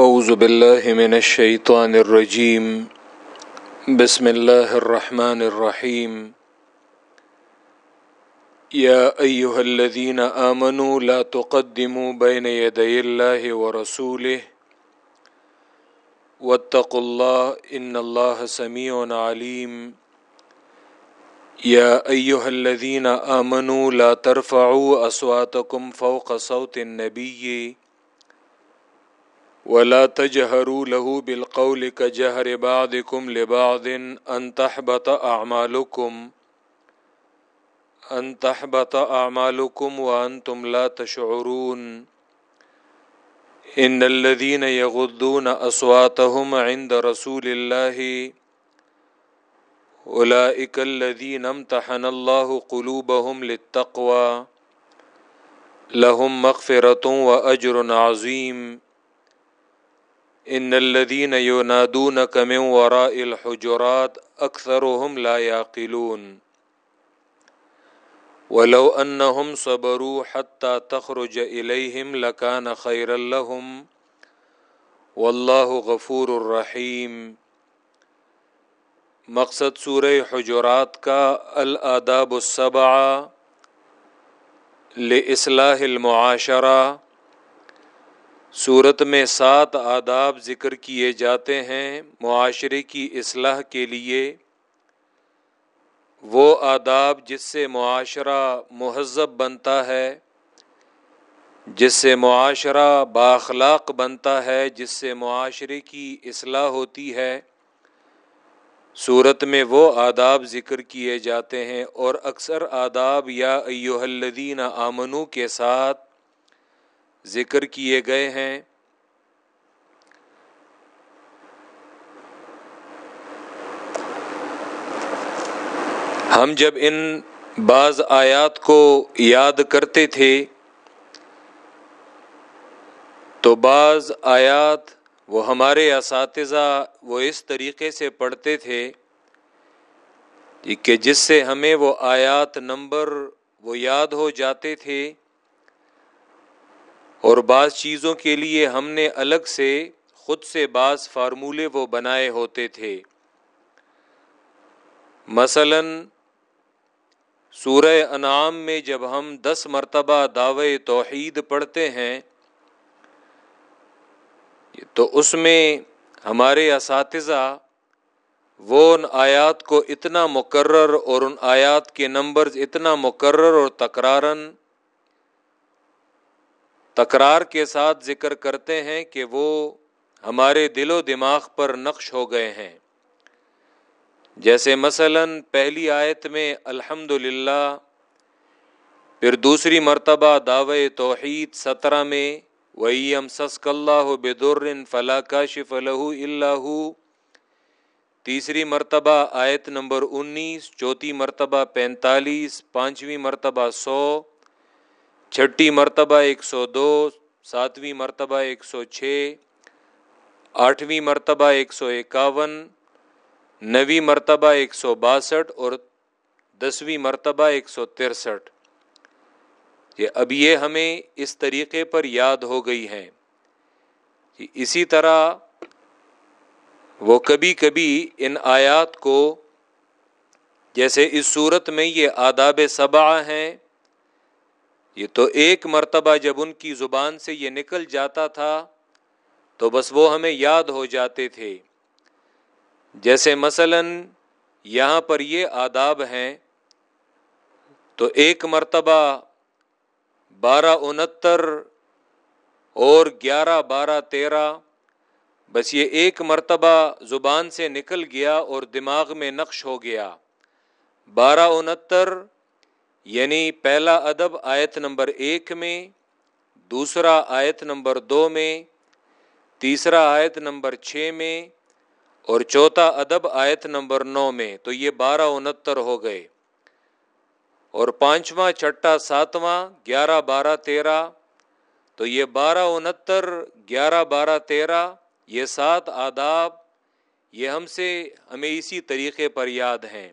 اعوذ باللہ من الشیطان الرجیم بسم اللہ الرحمن الرحیم یا ایہا الذین آمنوا لا تقدموا بین یدی اللہ ورسولہ واتقوا اللہ ان اللہ سمیع علیم یا ایہا الذین آمنوا لا ترفعوا اصواتکم فوق صوت النبی ولا تجهروا له بالقول كجهر بعضكم لبعض أن تحبط أعمالكم، أن تحبط أعمالكم وأنتم لا تشعرون. إن الذين يغضون أصواتهم عند رسول الله، أولئك الذين امتحن الله قلوبهم للتقوى، لهم مغفرة وأجر عظيم. ان الذين ينادونك من وراء الحجرات اكثرهم لا يعقلون. ولو انهم صبروا حتى تخرج اليهم لكان خيرا لهم. والله غفور الرحيم مقصد سورہ حجرات کا الاداب السبعہ لاصلاح المعاشرہ صورت میں سات آداب ذکر کیے جاتے ہیں معاشرے کی اصلاح کے لیے۔ وہ آداب جس سے معاشرہ مہذب بنتا ہے، جس سے معاشرہ باخلاق بنتا ہے، جس سے معاشرے کی اصلاح ہوتی ہے۔ صورت میں وہ آداب ذکر کیے جاتے ہیں اور اکثر آداب یا ایو الدین آمنو کے ساتھ ذکر کیے گئے ہیں۔ ہم جب ان بعض آیات کو یاد کرتے تھے، تو بعض آیات وہ ہمارے اساتذہ وہ اس طریقے سے پڑھتے تھے کہ جس سے ہمیں وہ آیات نمبر وہ یاد ہو جاتے تھے۔ اور بعض چیزوں کے لیے ہم نے الگ سے خود سے بعض فارمولے وہ بنائے ہوتے تھے۔ مثلا، سورہ انعام میں جب ہم دس مرتبہ دعوے توحید پڑھتے ہیں، تو اس میں ہمارے اساتذہ وہ ان آیات کو اتنا مقرر اور ان آیات کے نمبرز اتنا مقرر اور تکرارن تکرار کے ساتھ ذکر کرتے ہیں کہ وہ ہمارے دل و دماغ پر نقش ہو گئے ہیں۔ جیسے مثلا پہلی آیت میں الحمد للہ پھر دوسری مرتبہ دعوے توحید سترہ میں ویم سسک اللہ بدر فلاں کا شف اللہ تیسری مرتبہ آیت نمبر انیس، چوتھی مرتبہ پینتالیس، پانچویں مرتبہ سو۔ چھٹی مرتبہ ایک سو دو، ساتویں مرتبہ ایک سو چھ، آٹھویں مرتبہ ایک سو اکاون، نویں مرتبہ ایک سو باسٹھ اور دسویں مرتبہ ایک سو ترسٹھ۔ یہ اب یہ ہمیں اس طریقے پر یاد ہو گئی ہیں اسی طرح وہ کبھی کبھی ان آیات کو، جیسے اس صورت میں یہ آداب صبا ہیں یہ تو ایک مرتبہ جب ان کی زبان سے یہ نکل جاتا تھا، تو بس وہ ہمیں یاد ہو جاتے تھے۔ جیسے مثلا یہاں پر یہ آداب ہیں، تو ایک مرتبہ بارہ انہتر اور گیارہ بارہ تیرہ، بس یہ ایک مرتبہ زبان سے نکل گیا اور دماغ میں نقش ہو گیا۔ بارہ انہتر یعنی پہلا ادب آیت نمبر ایک میں، دوسرا آیت نمبر دو میں، تیسرا آیت نمبر چھ میں اور چوتھا ادب آیت نمبر نو میں، تو یہ بارہ انہتر ہو گئے۔ اور پانچواں، چھٹا، ساتواں، گیارہ، بارہ، تیرہ، تو یہ بارہ انہتر، گیارہ، بارہ، تیرہ، یہ سات آداب، یہ ہم سے ہمیں اسی طریقے پر یاد ہیں۔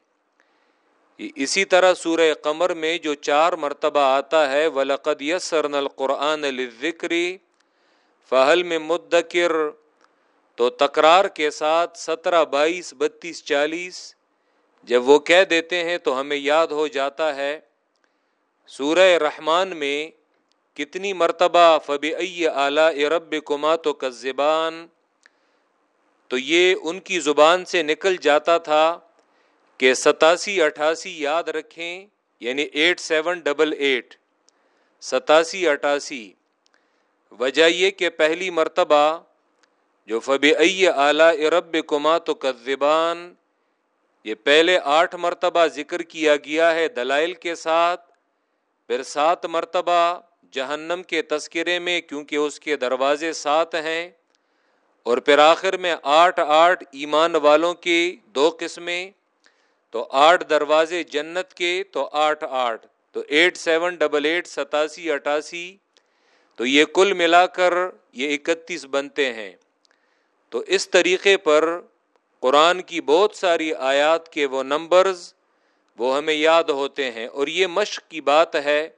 اسی طرح سورہ قمر میں جو چار مرتبہ آتا ہے، ولقد یسرن القرآن ذکری فہل میں مدکر تو تکرار کے ساتھ سترہ، بائیس، بتیس، چالیس، جب وہ کہہ دیتے ہیں تو ہمیں یاد ہو جاتا ہے سورہ رحمان میں کتنی مرتبہ فب اعلی رب کما تو کزبان تو یہ ان کی زبان سے نکل جاتا تھا۔ کہ ستاسی اٹھاسی یاد رکھیں یعنی ایٹ سیون ڈبل ایٹ، ستاسی اٹھاسی۔ وجہ یہ کہ پہلی مرتبہ، جو فب اعلی رب کما تو کذبان یہ پہلے آٹھ مرتبہ ذکر کیا گیا ہے دلائل کے ساتھ، پھر سات مرتبہ جہنم کے تذکرے میں کیونکہ اس کے دروازے سات ہیں، اور پھر آخر میں آٹھ آٹھ ایمان والوں کی دو قسمیں۔ تو آٹھ دروازے جنت کے، تو آٹھ آٹھ، تو ایٹ سیون ڈبل ایٹ ستاسی اٹھاسی، تو یہ کل ملا کر یہ اکتیس بنتے ہیں۔ تو اس طریقے پر قرآن کی بہت ساری آیات کے وہ نمبرز وہ ہمیں یاد ہوتے ہیں۔ اور یہ مشق کی بات ہے،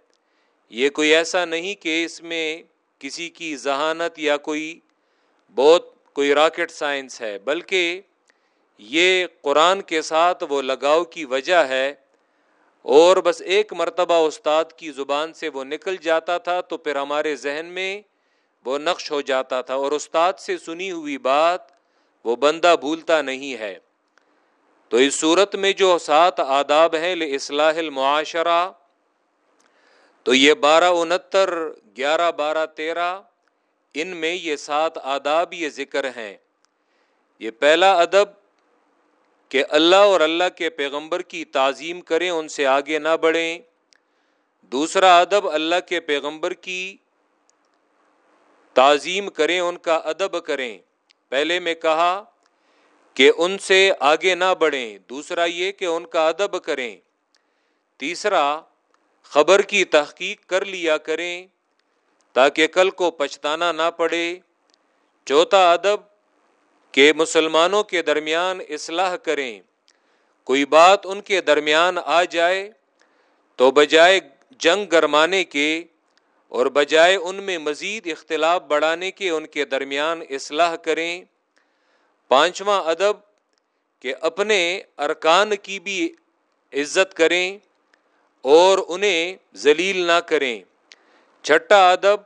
یہ کوئی ایسا نہیں کہ اس میں کسی کی ذہانت یا کوئی بہت کوئی راکٹ سائنس ہے، بلکہ یہ قرآن کے ساتھ وہ لگاؤ کی وجہ ہے اور بس ایک مرتبہ استاد کی زبان سے وہ نکل جاتا تھا تو پھر ہمارے ذہن میں وہ نقش ہو جاتا تھا اور استاد سے سنی ہوئی بات وہ بندہ بھولتا نہیں ہے۔ تو اس صورت میں جو سات آداب ہیں اصلاح المعاشرہ، تو یہ بارہ انہتر، گیارہ بارہ تیرہ، ان میں یہ سات آداب یہ ذکر ہیں۔ یہ پہلا ادب کہ اللہ اور اللہ کے پیغمبر کی تعظیم کریں، ان سے آگے نہ بڑھیں۔ دوسرا ادب، اللہ کے پیغمبر کی تعظیم کریں، ان کا ادب کریں۔ پہلے میں کہا کہ ان سے آگے نہ بڑھیں۔ دوسرا یہ کہ ان کا ادب کریں۔ تیسرا، خبر کی تحقیق کر لیا کریں تاکہ کل کو پچھتانا نہ پڑے۔ چوتھا ادب کہ مسلمانوں کے درمیان اصلاح کریں۔ کوئی بات ان کے درمیان آ جائے تو بجائے جنگ گرمانے کے اور بجائے ان میں مزید اختلاف بڑھانے کے ان کے درمیان اصلاح کریں۔ پانچواں ادب کہ اپنے ارکان کی بھی عزت کریں اور انہیں ذلیل نہ کریں۔ چھٹا ادب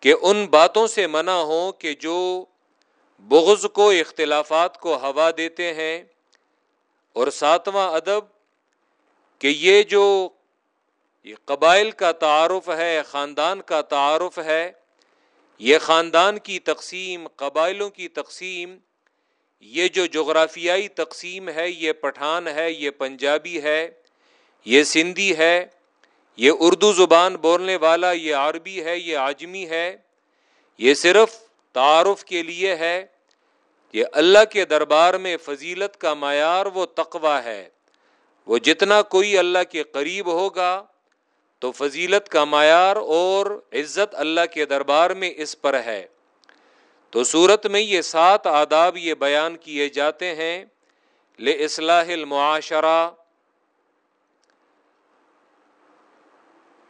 کہ ان باتوں سے منع ہوں کہ جو بغض کو، اختلافات کو ہوا دیتے ہیں۔ اور ساتواں ادب کہ یہ جو یہ قبائل کا تعارف ہے، خاندان کا تعارف ہے، یہ خاندان کی تقسیم، قبائلوں کی تقسیم، یہ جو جغرافیائی تقسیم ہے، یہ پٹھان ہے، یہ پنجابی ہے، یہ سندھی ہے، یہ اردو زبان بولنے والا، یہ عربی ہے، یہ آجمی ہے، یہ صرف تعارف کے لیے ہے یہ اللہ کے دربار میں فضیلت کا معیار وہ تقوا ہے۔ وہ جتنا کوئی اللہ کے قریب ہوگا، تو فضیلت کا معیار اور عزت اللہ کے دربار میں اس پر ہے۔ تو صورت میں یہ سات آداب یہ بیان کیے جاتے ہیں۔ لے اصلاح المعاشرہ۔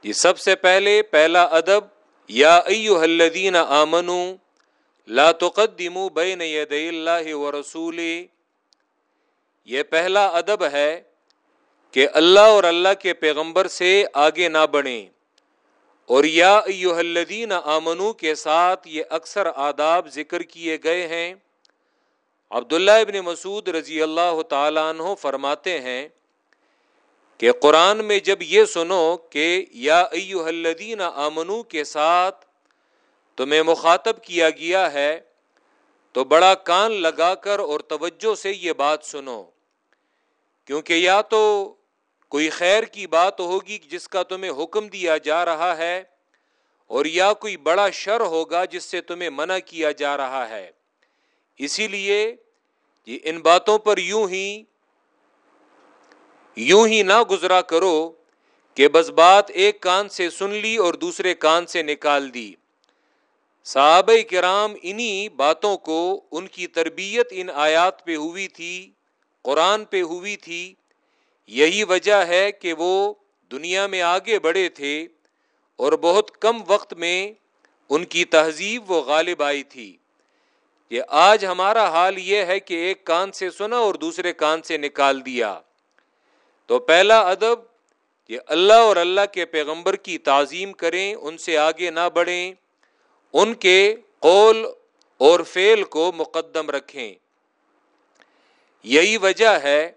یہ سب سے پہلے، پہلا ادب، یا ایو الذین آمنو لا تقدمو بین ید اللہ و رسول یہ پہلا ادب ہے کہ اللہ اور اللہ کے پیغمبر سے آگے نہ بڑھیں۔ اور یا ایو الذین آمنو کے ساتھ یہ اکثر آداب ذکر کیے گئے ہیں۔ عبداللہ ابن مسعود رضی اللہ تعالیٰ عنہ فرماتے ہیں کہ قرآن میں جب یہ سنو کہ یا ایو الذین آمنو کے ساتھ تمہیں مخاطب کیا گیا ہے، تو بڑا کان لگا کر اور توجہ سے یہ بات سنو، کیونکہ یا تو کوئی خیر کی بات ہوگی جس کا تمہیں حکم دیا جا رہا ہے، اور یا کوئی بڑا شر ہوگا جس سے تمہیں منع کیا جا رہا ہے۔ اسی لیے یہ ان باتوں پر یوں ہی یوں ہی نہ گزرا کرو کہ بس بات ایک کان سے سن لی اور دوسرے کان سے نکال دی۔ صحابہ کرام انہی باتوں کو ان کی تربیت ان آیات پہ ہوئی تھی، قرآن پہ ہوئی تھی۔ یہی وجہ ہے کہ وہ دنیا میں آگے بڑھے تھے اور بہت کم وقت میں ان کی تہذیب وہ غالب آئی تھی۔ یہ آج ہمارا حال یہ ہے کہ ایک کان سے سنا اور دوسرے کان سے نکال دیا۔ تو پہلا ادب یہ اللہ اور اللہ کے پیغمبر کی تعظیم کریں، ان سے آگے نہ بڑھیں۔ ان کے قول اور فعل کو مقدم رکھیں۔ یہی وجہ ہے،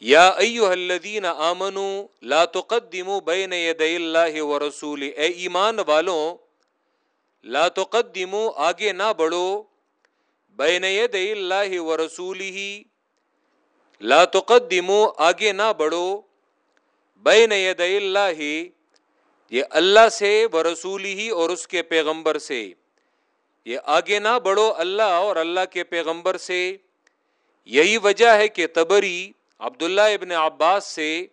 یا ایو الذین آمنو لا تقدموا بین یدی اللہ و رسول۔ اے ایمان والوں لا تقدموا، آگے نہ بڑھو۔ بین یدی اللہ و رسول ہی لا تقدموا، آگے نہ بڑھو۔ بین یدی اللہ یہ اللہ سے و رسول ہی اور اس کے پیغمبر سے۔ یہ آگے نہ بڑھو اللہ اور اللہ کے پیغمبر سے۔ یہی وجہ ہے کہ تبری عبداللہ ابن عباس سے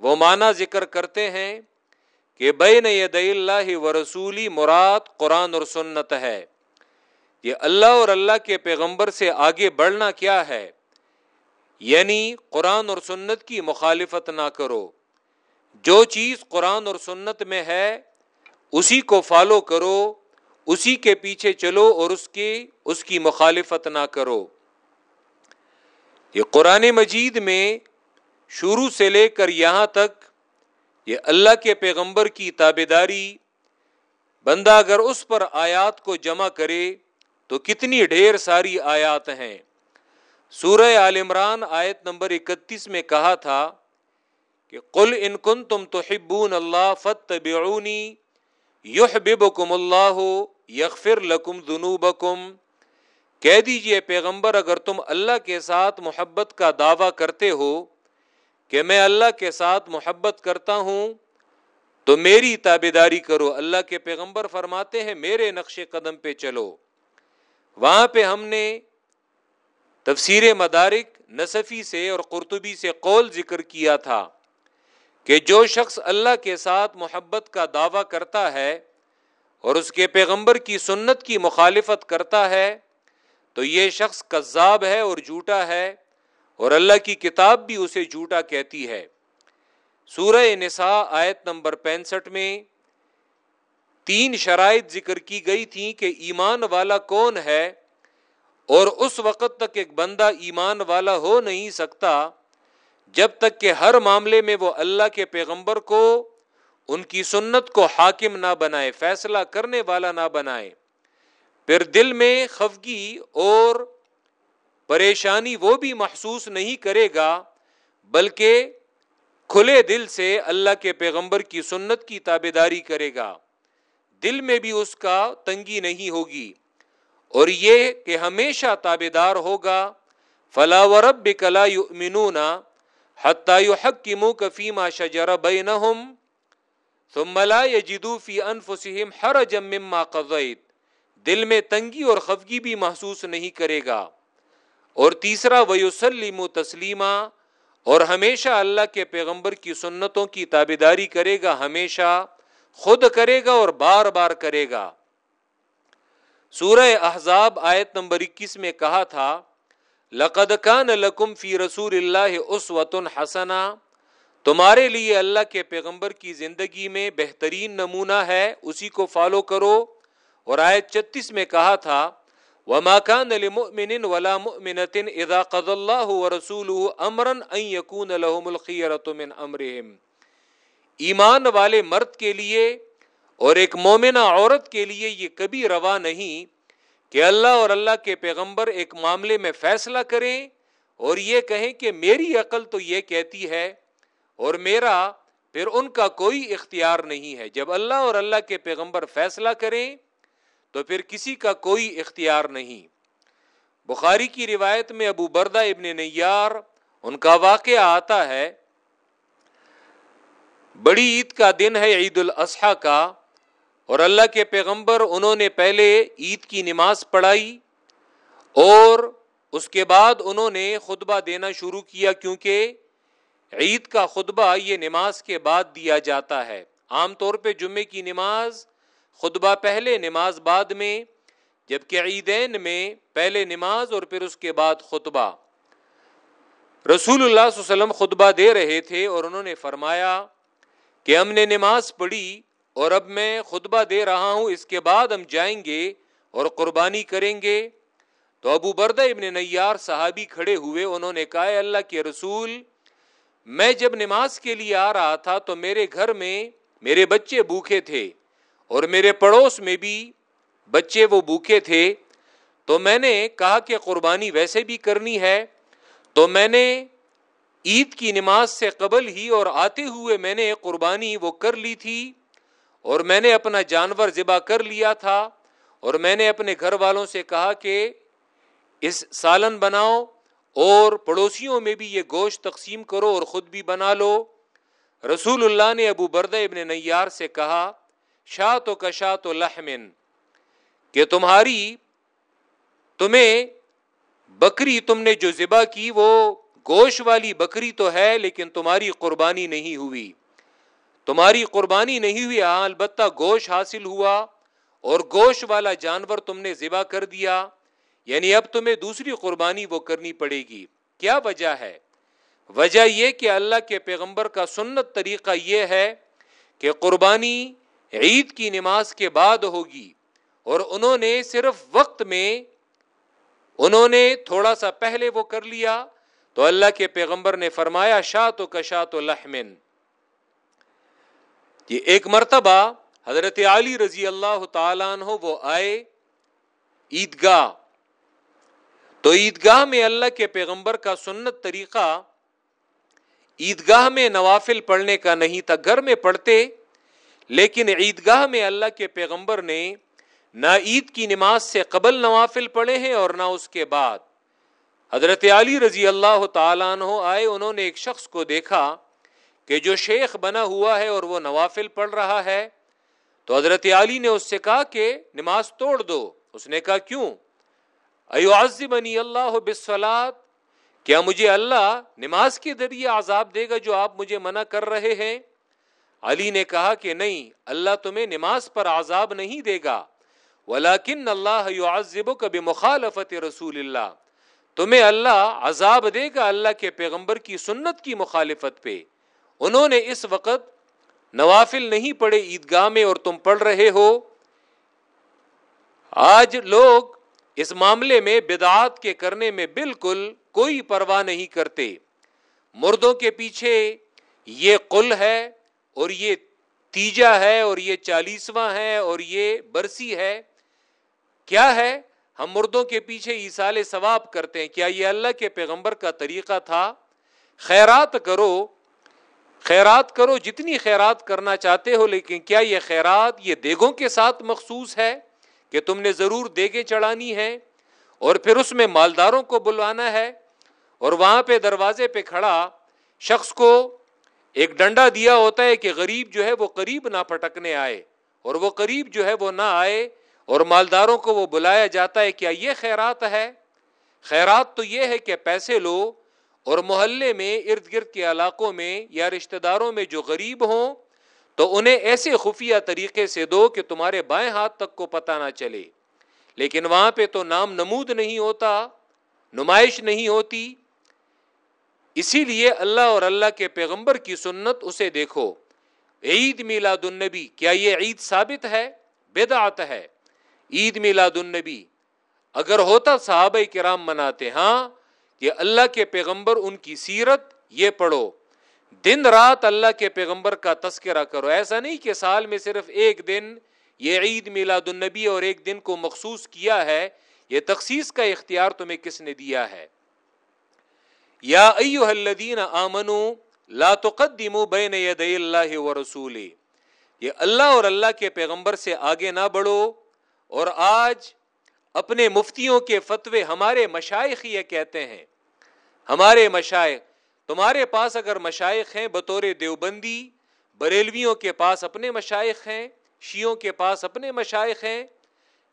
وہ معنی ذکر کرتے ہیں کہ بین ید اللہ و رسولی مراد قرآن اور سنت ہے۔ یہ اللہ اور اللہ کے پیغمبر سے آگے بڑھنا کیا ہے؟ یعنی قرآن اور سنت کی مخالفت نہ کرو۔ جو چیز قرآن اور سنت میں ہے، اسی کو فالو کرو، اسی کے پیچھے چلو اور اس کی اس کی مخالفت نہ کرو۔ یہ قرآن مجید میں شروع سے لے کر یہاں تک یہ اللہ کے پیغمبر کی تابے داری، بندہ اگر اس پر آیات کو جمع کرے تو کتنی ڈھیر ساری آیات ہیں۔ سورہ عال عمران آیت نمبر اکتیس میں کہا تھا کہ قل ان کن تم تو ہبون اللہ فت بیعونی یح اللہ یغفر لکم ذنوبکم۔ کہہ دیجیے پیغمبر، اگر تم اللہ کے ساتھ محبت کا دعویٰ کرتے ہو کہ میں اللہ کے ساتھ محبت کرتا ہوں، تو میری تابے داری کرو۔ اللہ کے پیغمبر فرماتے ہیں، میرے نقش قدم پہ چلو۔ وہاں پہ ہم نے تفسیر مدارک نصفی سے اور قرطبی سے قول ذکر کیا تھا۔ کہ جو شخص اللہ کے ساتھ محبت کا دعویٰ کرتا ہے اور اس کے پیغمبر کی سنت کی مخالفت کرتا ہے، تو یہ شخص کذاب ہے اور جھوٹا ہے اور اللہ کی کتاب بھی اسے جھوٹا کہتی ہے۔ سورہ نساء آیت نمبر پینسٹھ میں تین شرائط ذکر کی گئی تھی کہ ایمان والا کون ہے اور اس وقت تک ایک بندہ ایمان والا ہو نہیں سکتا۔ جب تک کہ ہر معاملے میں وہ اللہ کے پیغمبر کو، ان کی سنت کو حاکم نہ بنائے، فیصلہ کرنے والا نہ بنائے، پھر دل میں خفگی اور پریشانی وہ بھی محسوس نہیں کرے گا، بلکہ کھلے دل سے اللہ کے پیغمبر کی سنت کی تابے داری کرے گا۔ دل میں بھی اس کا تنگی نہیں ہوگی۔ اور یہ کہ ہمیشہ تابے دار ہوگا۔ فلا ورب کلا یؤمنون حتی یحکمو کفیما شجر بینہم ثم لا یجدو فی انفسہم حرجا مما قضیت دل میں تنگی اور خفگی بھی محسوس نہیں کرے گا۔ اور تیسرا ویوسلیم تسلیمہ اور ہمیشہ اللہ کے پیغمبر کی سنتوں کی تابے داری کرے گا، ہمیشہ خود کرے گا اور بار بار کرے گا۔ سورہ احزاب آیت نمبر اکیس میں کہا تھا لقد کان لکم فی رسول اللہ اس وطن حسنا تمہارے لیے اللہ کے پیغمبر کی زندگی میں بہترین نمونہ ہے، اسی کو فالو کرو۔ اور آیت چتیس میں کہا تھا، وما كان لمؤمن ولا مؤمنة اذا قضى الله ورسوله امرا ان يكون لهم الخيرة من امرهم ایمان والے مرد کے لیے اور ایک مومنہ عورت کے لیے یہ کبھی روا نہیں۔ کہ اللہ اور اللہ کے پیغمبر ایک معاملے میں فیصلہ کریں اور یہ کہیں کہ میری عقل تو یہ کہتی ہے اور میرا پھر ان کا کوئی اختیار نہیں ہے۔ جب اللہ اور اللہ کے پیغمبر فیصلہ کریں تو پھر کسی کا کوئی اختیار نہیں۔ بخاری کی روایت میں ابو بردہ ابن نیار، ان کا واقعہ آتا ہے۔ بڑی عید کا دن ہے، عید الاضحیٰ کا۔ اور اللہ کے پیغمبر انہوں نے پہلے عید کی نماز پڑھائی اور اس کے بعد انہوں نے خطبہ دینا شروع کیا کیونکہ عید کا خطبہ یہ نماز کے بعد دیا جاتا ہے۔ عام طور پہ جمعے کی نماز خطبہ پہلے، نماز بعد میں، جبکہ عیدین میں پہلے نماز اور پھر اس کے بعد خطبہ۔ رسول اللہ صلی اللہ علیہ وسلم خطبہ دے رہے تھے اور انہوں نے فرمایا کہ ہم نے نماز پڑھی اور اب میں خطبہ دے رہا ہوں، اس کے بعد ہم جائیں گے اور قربانی کریں گے۔ تو ابو بردہ ابن نیار صحابی کھڑے ہوئے، انہوں نے کہا اللہ کے رسول، میں جب نماز کے لیے آ رہا تھا تو میرے گھر میں میرے بچے بھوکے تھے اور میرے پڑوس میں بھی بچے وہ بھوکے تھے۔ تو میں نے کہا کہ قربانی ویسے بھی کرنی ہے۔ تو میں نے عید کی نماز سے قبل ہی اور آتے ہوئے میں نے قربانی وہ کر لی تھی۔ اور میں نے اپنا جانور ذبح کر لیا تھا اور میں نے اپنے گھر والوں سے کہا کہ اس سالن بناؤ اور پڑوسیوں میں بھی یہ گوشت تقسیم کرو اور خود بھی بنا لو۔ رسول اللہ نے ابو برد ابن نیار سے کہا شاہ تو کشا تو لحمن، کہ تمہاری، تمہیں بکری تم نے جو ذبح کی وہ گوشت والی بکری تو ہے لیکن تمہاری قربانی نہیں ہوئی۔ تمہاری قربانی نہیں ہوئی ہاں البتہ گوشت حاصل ہوا اور گوشت والا جانور تم نے ذبح کر دیا۔ یعنی اب تمہیں دوسری قربانی وہ کرنی پڑے گی۔ کیا وجہ ہے؟ وجہ یہ کہ اللہ کے پیغمبر کا سنت طریقہ یہ ہے کہ قربانی عید کی نماز کے بعد ہوگی اور انہوں نے صرف وقت میں، انہوں نے تھوڑا سا پہلے وہ کر لیا۔ تو اللہ کے پیغمبر نے فرمایا شاہ تو کشا تو لحمن۔ یہ ایک مرتبہ حضرت علی رضی اللہ تعالیٰ عنہ وہ آئے عیدگاہ۔ تو عیدگاہ میں اللہ کے پیغمبر کا سنت طریقہ عیدگاہ میں نوافل پڑھنے کا نہیں تھا، گھر میں پڑھتے، لیکن عیدگاہ میں اللہ کے پیغمبر نے نہ عید کی نماز سے قبل نوافل پڑھے ہیں اور نہ اس کے بعد۔ حضرت علی رضی اللہ تعالیٰ عنہ آئے، انہوں نے ایک شخص کو دیکھا۔ کہ جو شیخ بنا ہوا ہے اور وہ نوافل پڑھ رہا ہے، تو حضرت علی نے اس سے کہا کہ نماز توڑ دو۔ اس نے کہا، کیوں؟ ایعذبنی اللہ بسلات کیا مجھے اللہ نماز کے ذریعے عذاب دے گا جو آپ مجھے منع کر رہے ہیں؟ علی نے کہا کہ نہیں، اللہ تمہیں نماز پر عذاب نہیں دے گا۔ ولاکن اللہ يعذبك بمخالفت رسول اللہ تمہیں اللہ عذاب دے گا اللہ کے پیغمبر کی سنت کی مخالفت پہ۔ انہوں نے اس وقت نوافل نہیں پڑھے عیدگاہ میں اور تم پڑھ رہے ہو۔ آج لوگ اس معاملے میں بدعات کے کرنے میں بالکل کوئی پرواہ نہیں کرتے۔ مردوں کے پیچھے یہ قل ہے اور یہ تیجا ہے اور یہ چالیسواں ہے اور یہ برسی ہے۔ کیا ہے؟ ہم مردوں کے پیچھے ایسال ثواب کرتے ہیں۔ کیا یہ اللہ کے پیغمبر کا طریقہ تھا؟ خیرات کرو خیرات کرو جتنی خیرات کرنا چاہتے ہو، لیکن کیا یہ خیرات یہ دیگوں کے ساتھ مخصوص ہے کہ تم نے ضرور دیگیں چڑھانی ہے اور پھر اس میں مالداروں کو بلوانا ہے؟ اور وہاں پہ دروازے پہ کھڑا شخص کو ایک ڈنڈا دیا ہوتا ہے کہ غریب جو ہے وہ قریب نہ پھٹکنے آئے، اور وہ قریب جو ہے وہ نہ آئے، اور مالداروں کو وہ بلایا جاتا ہے، کیا یہ خیرات ہے؟ خیرات تو یہ ہے کہ پیسے لو اور محلے میں ارد گرد کے علاقوں میں یا رشتہ داروں میں جو غریب ہوں، تو انہیں ایسے خفیہ طریقے سے دو کہ تمہارے بائیں ہاتھ تک کو پتہ نہ چلے۔ لیکن وہاں پہ تو نام نمود نہیں ہوتا، نمائش نہیں ہوتی۔ اسی لیے اللہ اور اللہ کے پیغمبر کی سنت اسے دیکھو۔ عید میلاد النبی، کیا یہ عید ثابت ہے؟ بدعت ہے۔ عید میلاد النبی، اگر ہوتا صحابہ کرام مناتے ہاں کہ اللہ کے پیغمبر ان کی سیرت یہ پڑھو۔ دن رات اللہ کے پیغمبر کا تذکرہ کرو۔ ایسا نہیں کہ سال میں صرف ایک دن، یہ عید میلاد النبی اور ایک دن کو مخصوص کیا ہے۔ یہ تخصیص کا اختیار تمہیں کس نے دیا ہے؟ یا ایوہ الذین آمنو، لا تقدمو بین یدی اللہ و رسولی۔ یہ اللہ اور اللہ کے پیغمبر سے آگے نہ بڑھو۔ اور آج اپنے مفتیوں کے فتوے ہمارے مشائق یہ کہتے ہیں۔ ہمارے مشائق، تمہارے پاس اگر مشائق ہیں بطور دیوبندی، بریلویوں کے پاس اپنے مشائق ہیں شیوں کے پاس اپنے مشائق ہیں،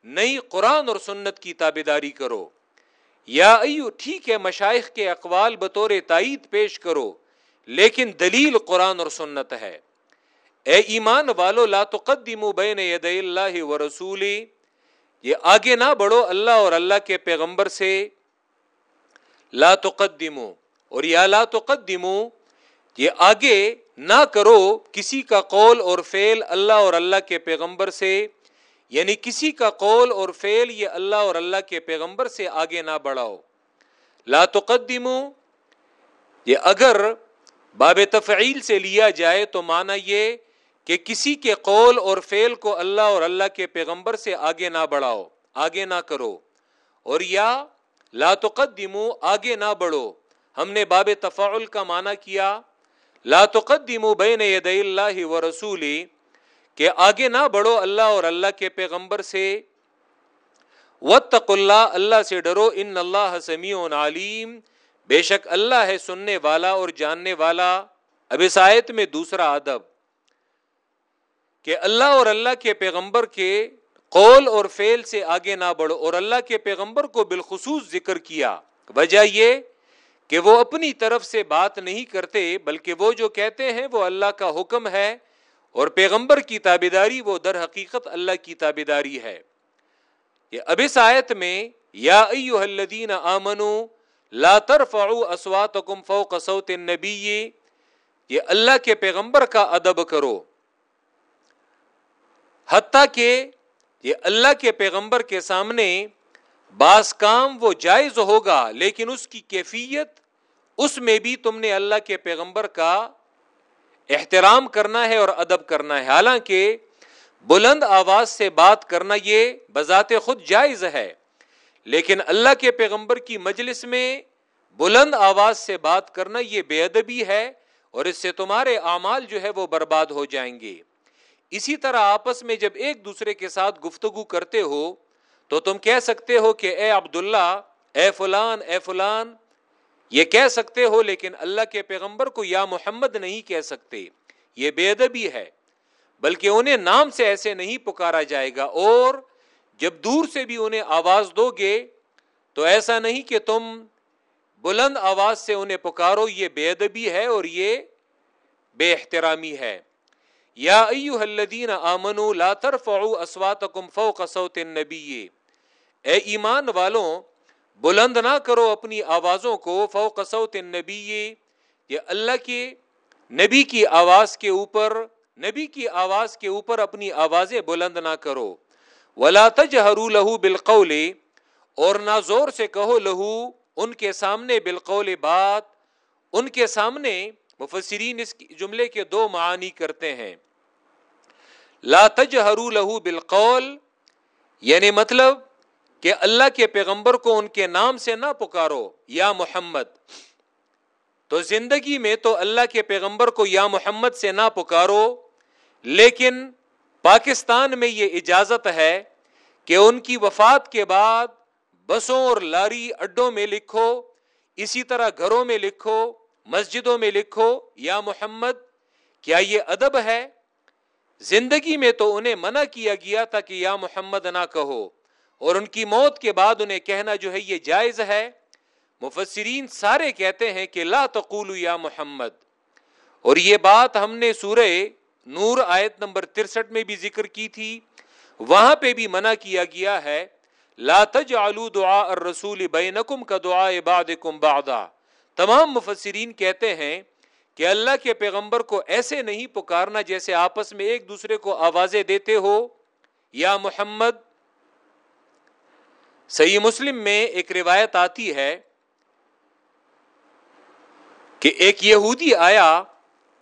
نئی قرآن اور سنت کی تابے داری کرو۔ یا ایو، ٹھیک ہے، مشائق کے اقوال بطور تائید پیش کرو، لیکن دلیل قرآن اور سنت ہے۔ اے ایمان والو، لا تقدمو بین یدی اللہ و رسولی، یہ آگے نہ بڑھو اللہ اور اللہ کے پیغمبر سے۔ لا تقدمو، اور یا لا تقدمو، یہ آگے نہ کرو کسی کا قول اور فیل اللہ اور اللہ کے پیغمبر سے یعنی کسی کا قول اور فیل یہ اللہ اور اللہ کے پیغمبر سے آگے نہ بڑھاؤ۔ لا تقدمو، یہ اگر باب تفعیل سے لیا جائے تو مانا یہ کہ کسی کے قول اور فیل کو اللہ اور اللہ کے پیغمبر سے آگے نہ بڑھاؤ، آگے نہ کرو، اور یا لا تقدمو، آگے نہ بڑھو۔ ہم نے باب تفاعل کا معنی کیا۔ لا تقدمو بین یدی اللہ و رسولی، کہ آگے نہ بڑھو اللہ اور اللہ کے پیغمبر سے۔ وطق اللہ اللہ سے ڈرو، ان اللہ سمیع علیم۔ بے شک اللہ ہے سننے والا اور جاننے والا۔ اب اس آیت میں دوسرا ادب، کہ اللہ اور اللہ کے پیغمبر کے قول اور فیل سے آگے نہ بڑھو اور اللہ کے پیغمبر کو بالخصوص ذکر کیا۔ وجہ یہ کہ وہ اپنی طرف سے بات نہیں کرتے، بلکہ وہ جو کہتے ہیں وہ اللہ کا حکم ہے اور پیغمبر کی تابیداری وہ در حقیقت اللہ کی تابیداری ہے۔ یہ اب اس آیت میں یا ایوہ الذین آمنو لا ترفعوا اصواتکم فوق صوت النبی، یہ اللہ کے پیغمبر کا ادب کرو۔ حتیٰ کہ یہ اللہ کے پیغمبر کے سامنے بعض کام وہ جائز ہوگا، لیکن اس کی کیفیت، اس میں بھی تم نے اللہ کے پیغمبر کا احترام کرنا ہے اور ادب کرنا ہے۔ حالانکہ بلند آواز سے بات کرنا یہ بذات خود جائز ہے، لیکن اللہ کے پیغمبر کی مجلس میں بلند آواز سے بات کرنا یہ بے ادبی ہے اور اس سے تمہارے اعمال جو ہے وہ برباد ہو جائیں گے۔ اسی طرح آپس میں جب ایک دوسرے کے ساتھ گفتگو کرتے ہو تو تم کہہ سکتے ہو کہ اے عبداللہ، اے فلان اے فلان، یہ کہہ سکتے ہو لیکن اللہ کے پیغمبر کو یا محمد نہیں کہہ سکتے، یہ بے ادبی ہے، بلکہ انہیں نام سے ایسے نہیں پکارا جائے گا اور جب دور سے بھی انہیں آواز دو گے تو ایسا نہیں کہ تم بلند آواز سے انہیں پکارو، یہ بے ادبی ہے اور یہ بے احترامی ہے۔ یا ایوہ الذین آمنوا لا ترفعوا اصواتکم فوق صوت النبی. اے ایمان والوں، بلند نہ کرو اپنی آوازوں کو فوق صوت النبی. یہ اللہ کے، نبی کی آواز کے اوپر، نبی کی آواز کے اوپر اپنی آوازیں بلند نہ کرو. ولا تجہروا له بالقول. اور نہ زور سے کہو لہو ان کے سامنے بالقول بات، ان کے سامنے مفسرین اس جملے کے دو معانی کرتے ہیں۔ لا تجہروا له بالقول یعنی مطلب کہ اللہ کے پیغمبر کو ان کے نام سے نہ پکارو، یا محمد۔ تو زندگی میں تو اللہ کے پیغمبر کو یا محمد سے نہ پکارو، لیکن پاکستان میں یہ اجازت ہے کہ ان کی وفات کے بعد بسوں اور لاری اڈوں میں لکھو، اسی طرح گھروں میں لکھو مسجدوں میں لکھو، یا محمد، کیا یہ ادب ہے؟ زندگی میں تو انہیں منع کیا گیا تھا کہ یا محمد نہ کہو، اور ان کی موت کے بعد انہیں کہنا جو ہے یہ جائز ہے۔ مفسرین سارے کہتے ہیں کہ لا تقولو یا محمد۔ اور یہ بات ہم نے سورہ نور آیت نمبر ترسٹھ میں بھی ذکر کی تھی۔ وہاں پہ بھی منع کیا گیا ہے، لا تجعلوا دعاء الرسول بینکم کا دعا بعضکم بعضا۔ تمام مفسرین کہتے ہیں کہ اللہ کے پیغمبر کو ایسے نہیں پکارنا جیسے آپس میں ایک دوسرے کو آوازیں دیتے ہو۔ یا محمد، صحیح مسلم میں ایک روایت آتی ہے کہ ایک یہودی آیا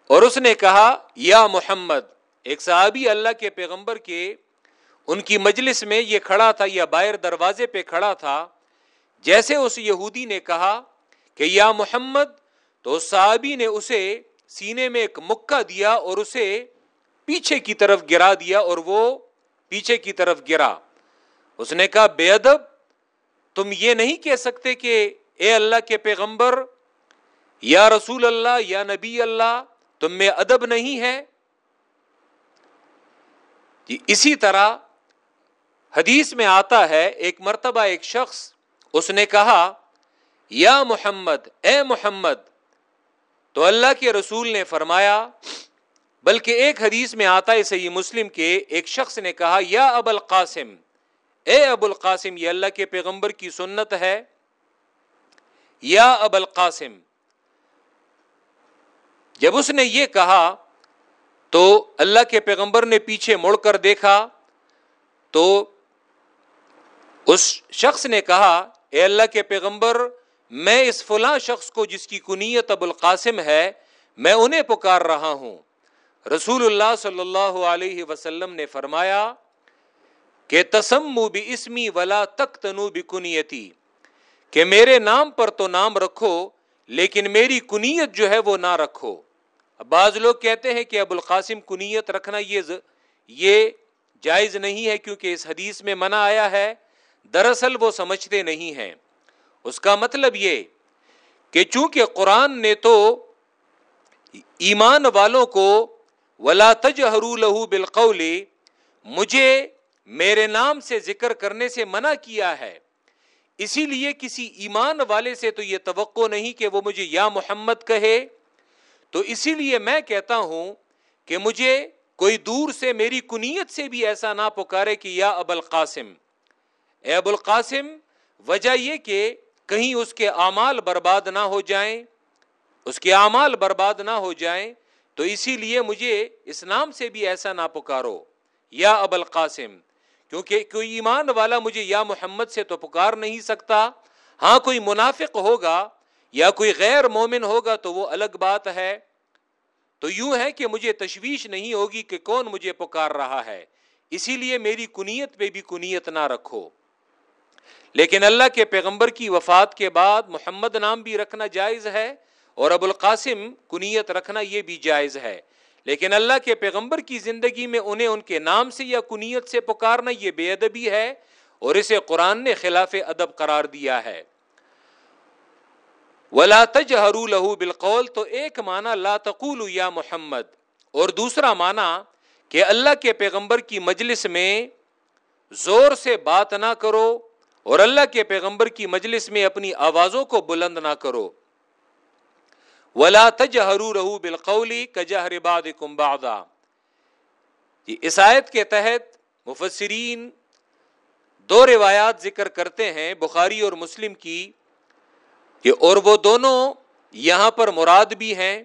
اور اس نے کہا، یا محمد، ایک صحابی اللہ کے پیغمبر کے، ان کی مجلس میں یہ کھڑا تھا، یا باہر دروازے پہ کھڑا تھا۔ جیسے اس یہودی نے کہا کہ یا محمد، تو صحابی نے اسے سینے میں ایک مکہ دیا اور اسے پیچھے کی طرف گرا دیا اور وہ پیچھے کی طرف گرا۔ اس نے کہا، بے ادب، تم یہ نہیں کہہ سکتے کہ اے اللہ کے پیغمبر، یا رسول اللہ، یا نبی اللہ، تم میں ادب نہیں ہے۔ جی اسی طرح حدیث میں آتا ہے، ایک مرتبہ ایک شخص، اس نے کہا یا محمد، اے محمد، تو اللہ کے رسول نے فرمایا، بلکہ ایک حدیث میں آتا ہے صحیح مسلم کے ایک شخص نے کہا، یا اب القاسم، اے ابو القاسم، یہ اللہ کے پیغمبر کی سنت ہے۔ یا اب القاسم، جب اس نے یہ کہا، تو اللہ کے پیغمبر نے پیچھے مڑ کر دیکھا، تو اس شخص نے کہا، اے اللہ کے پیغمبر میں اس فلاں شخص کو جس کی کنیت ابو القاسم ہے، میں انہیں پکار رہا ہوں۔ رسول اللہ صلی اللہ علیہ وسلم نے فرمایا، کہ تسم بھی اسمی ولا تک تنو بھی کنیتی کہ میرے نام پر تو نام رکھو، لیکن میری کنیت جو ہے وہ نہ رکھو۔ بعض لوگ کہتے ہیں کہ ابو القاسم کنیت رکھنا یہ یہ جائز نہیں ہے، کیونکہ اس حدیث میں منع آیا ہے۔ دراصل وہ سمجھتے نہیں ہیں۔ اس کا مطلب یہ کہ چونکہ قرآن نے تو ایمان والوں کو ولا تجہرو لہو بالقول، مجھے میرے نام سے ذکر کرنے سے منع کیا ہے۔ اسی لیے کسی ایمان والے سے تو یہ توقع نہیں کہ وہ مجھے یا محمد کہے۔ تو اسی لیے میں کہتا ہوں کہ مجھے کوئی دور سے میری کنیت سے بھی ایسا نہ پکارے کہ یا اب القاسم اے ابو القاسم وجہ یہ کہ کہیں اس کے اعمال برباد نہ ہو جائیں، اس کے اعمال برباد نہ ہو جائیں، تو اسی لیے مجھے اس نام سے بھی ایسا نہ پکارو، یا اب القاسم، کیونکہ کوئی ایمان والا مجھے یا محمد سے تو پکار نہیں سکتا۔ ہاں کوئی منافق ہوگا یا کوئی غیر مومن ہوگا تو وہ الگ بات ہے۔ تو یوں ہے کہ مجھے تشویش نہیں ہوگی کہ کون مجھے پکار رہا ہے۔ اسی لیے میری کنیت پہ بھی کنیت نہ رکھو۔ لیکن اللہ کے پیغمبر کی وفات کے بعد محمد نام بھی رکھنا جائز ہے اور ابو القاسم کنیت رکھنا یہ بھی جائز ہے۔ لیکن اللہ کے پیغمبر کی زندگی میں انہیں ان کے نام سے یا کنیت سے پکارنا یہ بے ادبی ہے اور اسے قرآن نے خلاف ادب قرار دیا ہے۔ ولا تجہرو لہو بالقول تو ایک معنی لا تقول یا محمد اور دوسرا معنی کہ اللہ کے پیغمبر کی مجلس میں زور سے بات نہ کرو اور اللہ کے پیغمبر کی مجلس میں اپنی آوازوں کو بلند نہ کرو۔ ولا تجہرو رہو بالقولی کجہر بعد بعضا۔ جی، اس آیت کے تحت مفسرین دو روایات ذکر کرتے ہیں، بخاری اور مسلم کی، کہ اور وہ دونوں یہاں پر مراد بھی ہیں۔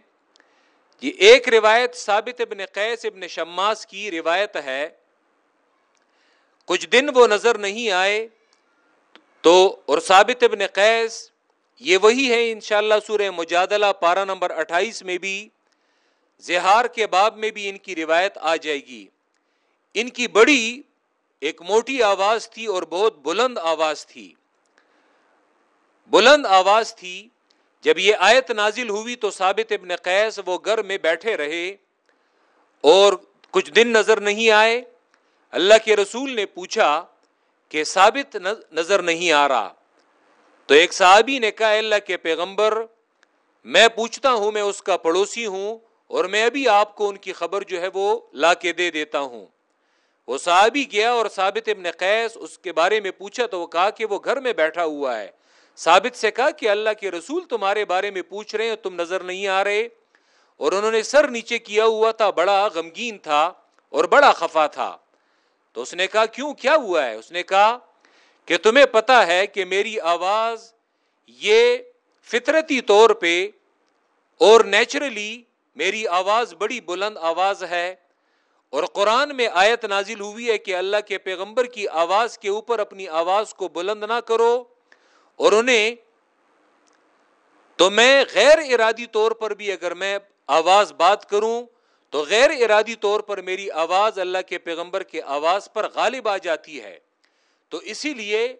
یہ ایک روایت ثابت ابن قیس ابن شماس کی روایت ہے۔ کچھ دن وہ نظر نہیں آئے۔ تو اور ثابت ابن قیس، یہ وہی ہے انشاءاللہ سورہ مجادلہ پارا نمبر اٹھائیس میں بھی، زہار کے باب میں بھی ان کی روایت آ جائے گی۔ ان کی بڑی ایک موٹی آواز تھی اور بہت بلند آواز تھی۔ بلند آواز تھی۔ جب یہ آیت نازل ہوئی تو ثابت ابن قیس وہ گھر میں بیٹھے رہے اور کچھ دن نظر نہیں آئے۔ اللہ کے رسول نے پوچھا کہ ثابت نظر نہیں آ رہا۔ تو ایک صحابی نے کہا اللہ کے پیغمبر، میں پوچھتا ہوں، میں اس کا پڑوسی ہوں اور میں ابھی آپ کو ان کی خبر جو ہے وہ لا کے دے دیتا ہوں۔ وہ صحابی گیا اور ثابت ابن قیس اس کے بارے میں پوچھا، تو وہ کہا کہ وہ گھر میں بیٹھا ہوا ہے۔ ثابت سے کہا کہ اللہ کے رسول تمہارے بارے میں پوچھ رہے ہیں تم نظر نہیں آ رہے۔ اور انہوں نے سر نیچے کیا ہوا تھا، بڑا غمگین تھا اور بڑا خفا تھا۔ تو اس نے کہا، کیوں؟ کیا ہوا ہے؟ اس نے کہا کہ، تمہیں پتا ہے کہ میری آواز یہ فطرتی طور پہ اور نیچرلی میری آواز بڑی بلند آواز ہے اور قرآن میں آیت نازل ہوئی ہے کہ اللہ کے پیغمبر کی آواز کے اوپر اپنی آواز کو بلند نہ کرو اور انہیں تو میں غیر ارادی طور پر بھی اگر میں آواز بات کروں تو غیر ارادی طور پر میری آواز اللہ کے پیغمبر کے آواز پر غالب آ جاتی ہے۔ تو اسی لیے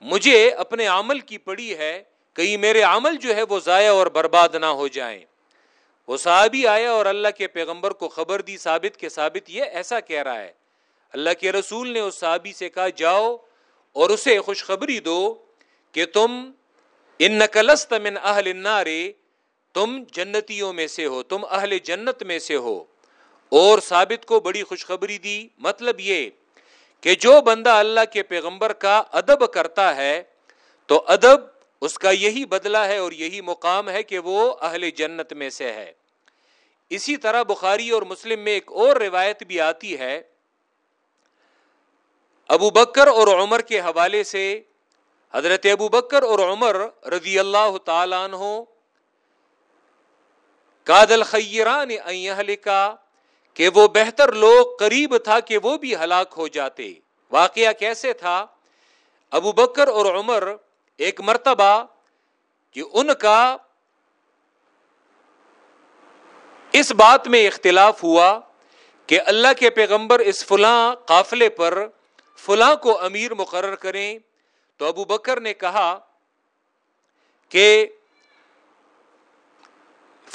مجھے اپنے عمل کی پڑی ہے، کہیں میرے عمل جو ہے وہ ضائع اور برباد نہ ہو جائیں۔ وہ صحابی آیا اور اللہ کے پیغمبر کو خبر دی، ثابت کے ثابت یہ ایسا کہہ رہا ہے۔ اللہ کے رسول نے اس صحابی سے کہا، جاؤ اور اسے خوشخبری دو کہ تم ان نقلست من اہل النار تم جنتیوں میں سے ہو، تم اہل جنت میں سے ہو۔ اور ثابت کو بڑی خوشخبری دی۔ مطلب یہ کہ جو بندہ اللہ کے پیغمبر کا ادب کرتا ہے، تو ادب اس کا یہی بدلہ ہے اور یہی مقام ہے کہ وہ اہل جنت میں سے ہے۔ اسی طرح بخاری اور مسلم میں ایک اور روایت بھی آتی ہے۔ ابو بکر اور عمر کے حوالے سے حضرت ابو بکر اور عمر رضی اللہ تعالیٰ عنہ کادل خیران کا کہ وہ بہتر لوگ قریب تھا کہ وہ بھی ہلاک ہو جاتے۔ واقعہ کیسے تھا؟ ابو بکر اور عمر ایک مرتبہ کہ ان کا اس بات میں اختلاف ہوا کہ اللہ کے پیغمبر اس فلاں قافلے پر فلاں کو امیر مقرر کریں۔ تو ابو بکر نے کہا کہ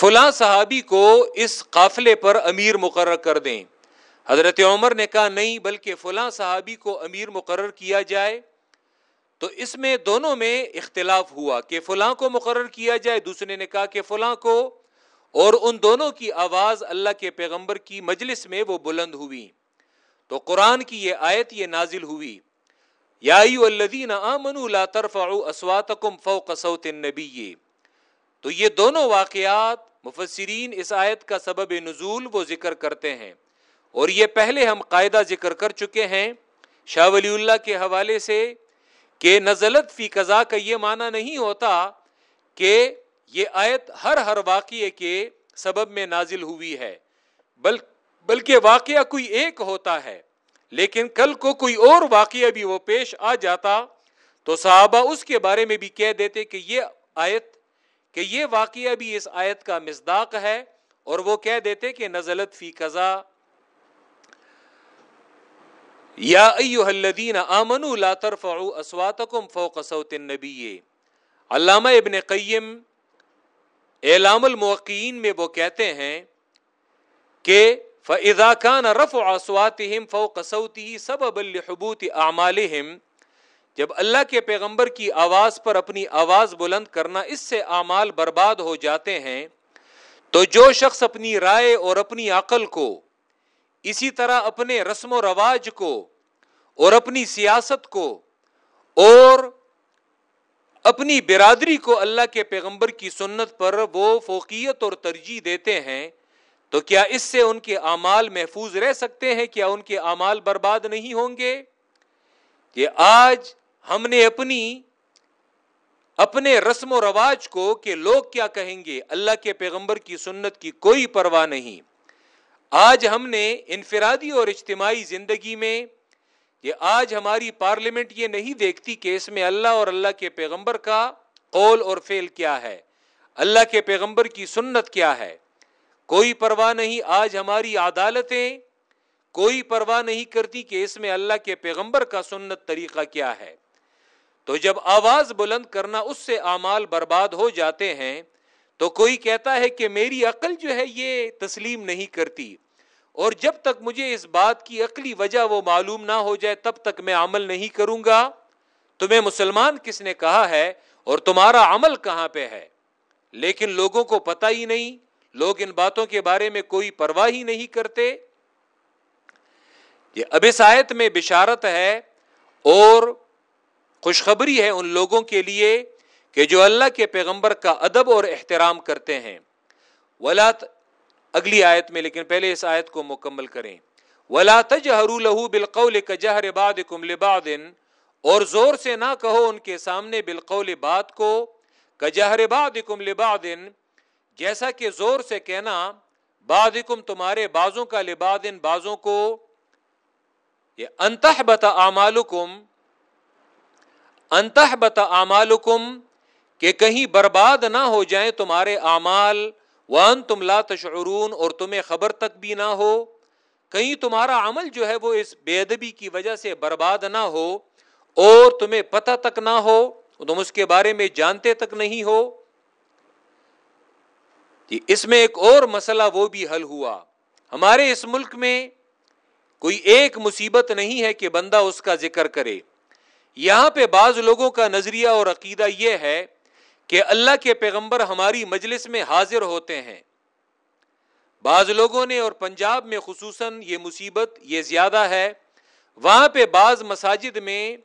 فلاں صحابی کو اس قافلے پر امیر مقرر کر دیں۔ حضرت عمر نے کہا، نہیں، بلکہ فلاں صحابی کو امیر مقرر کیا جائے۔ تو اس میں دونوں میں اختلاف ہوا کہ فلاں کو مقرر کیا جائے، دوسرے نے کہا کہ فلاں کو۔ اور ان دونوں کی آواز اللہ کے پیغمبر کی مجلس میں وہ بلند ہوئی۔ تو قرآن کی یہ آیت یہ نازل ہوئی۔ یا الذین آمنوا لا ترفعوا اصواتکم فوق صوت النبی۔ تو یہ دونوں واقعات مفسرین اس آیت کا سبب نزول وہ ذکر کرتے ہیں۔ اور یہ پہلے ہم قاعدہ ذکر کر چکے ہیں۔ شاہ ولی اللہ کے حوالے سے کہ نزلت فی قضا کا یہ معنی نہیں ہوتا کہ یہ آیت ہر ہر واقعے کے سبب میں نازل ہوئی ہے۔ بلکہ واقعہ کوئی ایک ہوتا ہے، لیکن کل کو کوئی اور واقعہ بھی وہ پیش آ جاتا تو صحابہ اس کے بارے میں بھی کہہ دیتے کہ یہ آیت کہ یہ واقعہ بھی اس آیت کا مزداق ہے اور وہ کہہ دیتے کہ نزلت فی قضا یا ایوہ الذین آمنوا لا ترفعوا اصواتکم فوق صوت النبی۔ علامہ ابن قیم اعلام الموقعین میں وہ کہتے ہیں کہ فَإِذَا كَانَ رَفُعَ أَصْوَاتِهِمْ فَوْقَ صَوْتِهِ سَبَبًا لِحُبُوتِ أَعْمَالِهِمْ جب اللہ کے پیغمبر کی آواز پر اپنی آواز بلند کرنا اس سے اعمال برباد ہو جاتے ہیں، تو جو شخص اپنی رائے اور اپنی عقل کو، اسی طرح اپنے رسم و رواج کو اور اپنی سیاست کو اور اپنی برادری کو اللہ کے پیغمبر کی سنت پر وہ فوقیت اور ترجیح دیتے ہیں، تو کیا اس سے ان کے اعمال محفوظ رہ سکتے ہیں؟ کیا ان کے اعمال برباد نہیں ہوں گے؟ کہ آج ہم نے اپنی اپنے رسم و رواج کو کہ لوگ کیا کہیں گے؟ اللہ کے پیغمبر کی سنت کی کوئی پرواہ نہیں۔ آج ہم نے انفرادی اور اجتماعی زندگی میں یہ آج ہماری پارلیمنٹ یہ نہیں دیکھتی کہ اس میں اللہ اور اللہ کے پیغمبر کا قول اور فیل کیا ہے، اللہ کے پیغمبر کی سنت کیا ہے۔ کوئی پرواہ نہیں، آج ہماری عدالتیں کوئی پرواہ نہیں کرتی کہ اس میں اللہ کے پیغمبر کا سنت طریقہ کیا ہے۔ تو جب آواز بلند کرنا اس سے اعمال برباد ہو جاتے ہیں، تو کوئی کہتا ہے کہ میری عقل جو ہے یہ تسلیم نہیں کرتی۔ اور جب تک مجھے اس بات کی عقلی وجہ وہ معلوم نہ ہو جائے، تب تک میں عمل نہیں کروں گا۔ تمہیں مسلمان کس نے کہا ہے اور تمہارا عمل کہاں پہ ہے؟ لیکن لوگوں کو پتہ ہی نہیں، لوگ ان باتوں کے بارے میں کوئی پرواہ ہی نہیں کرتے۔ یہ اب اس آیت میں بشارت ہے اور خوشخبری ہے ان لوگوں کے لیے کہ جو اللہ کے پیغمبر کا ادب اور احترام کرتے ہیں۔ ولا اگلی آیت میں، لیکن پہلے اس آیت کو مکمل کریں۔ ولا تجہروا له بالقول كجهر بعضكم لبعض، اور زور سے نہ کہو ان کے سامنے بالقول بات کو کجہر بعضكم لبعض۔ جیسا کہ زور سے کہنا بعضکم تمہارے بازوں کا، لبعض بازوں کو، یہ انتہ بتا اعمالکم انتہ بتا اعمالکم کہ کہیں برباد نہ ہو جائیں تمہارے اعمال وان تم لا تشعرون اور تمہیں خبر تک بھی نہ ہو۔ کہیں تمہارا عمل جو ہے وہ اس بے ادبی کی وجہ سے برباد نہ ہو اور تمہیں پتہ تک نہ ہو تم اس کے بارے میں جانتے تک نہیں ہو۔ جی، اس میں ایک اور مسئلہ وہ بھی حل ہوا۔ ہمارے اس ملک میں کوئی ایک مصیبت نہیں ہے کہ بندہ اس کا ذکر کرے۔ یہاں پہ بعض لوگوں کا نظریہ اور عقیدہ یہ ہے کہ اللہ کے پیغمبر ہماری مجلس میں حاضر ہوتے ہیں۔ بعض لوگوں نے اور پنجاب میں خصوصاً یہ مصیبت یہ زیادہ ہے۔ وہاں پہ بعض مساجد میں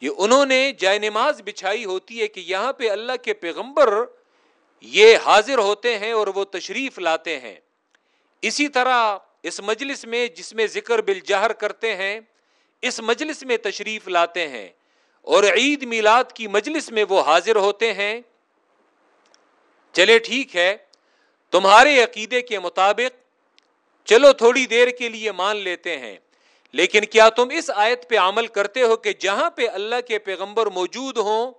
یہ انہوں نے جائے نماز بچھائی ہوتی ہے کہ یہاں پہ اللہ کے پیغمبر یہ حاضر ہوتے ہیں اور وہ تشریف لاتے ہیں۔ اسی طرح اس مجلس میں جس میں ذکر بالجہر کرتے ہیں اس مجلس میں تشریف لاتے ہیں اور عید میلاد کی مجلس میں وہ حاضر ہوتے ہیں۔ چلے ٹھیک ہے، تمہارے عقیدے کے مطابق چلو تھوڑی دیر کے لیے مان لیتے ہیں۔ لیکن کیا تم اس آیت پہ عمل کرتے ہو کہ جہاں پہ اللہ کے پیغمبر موجود ہوں،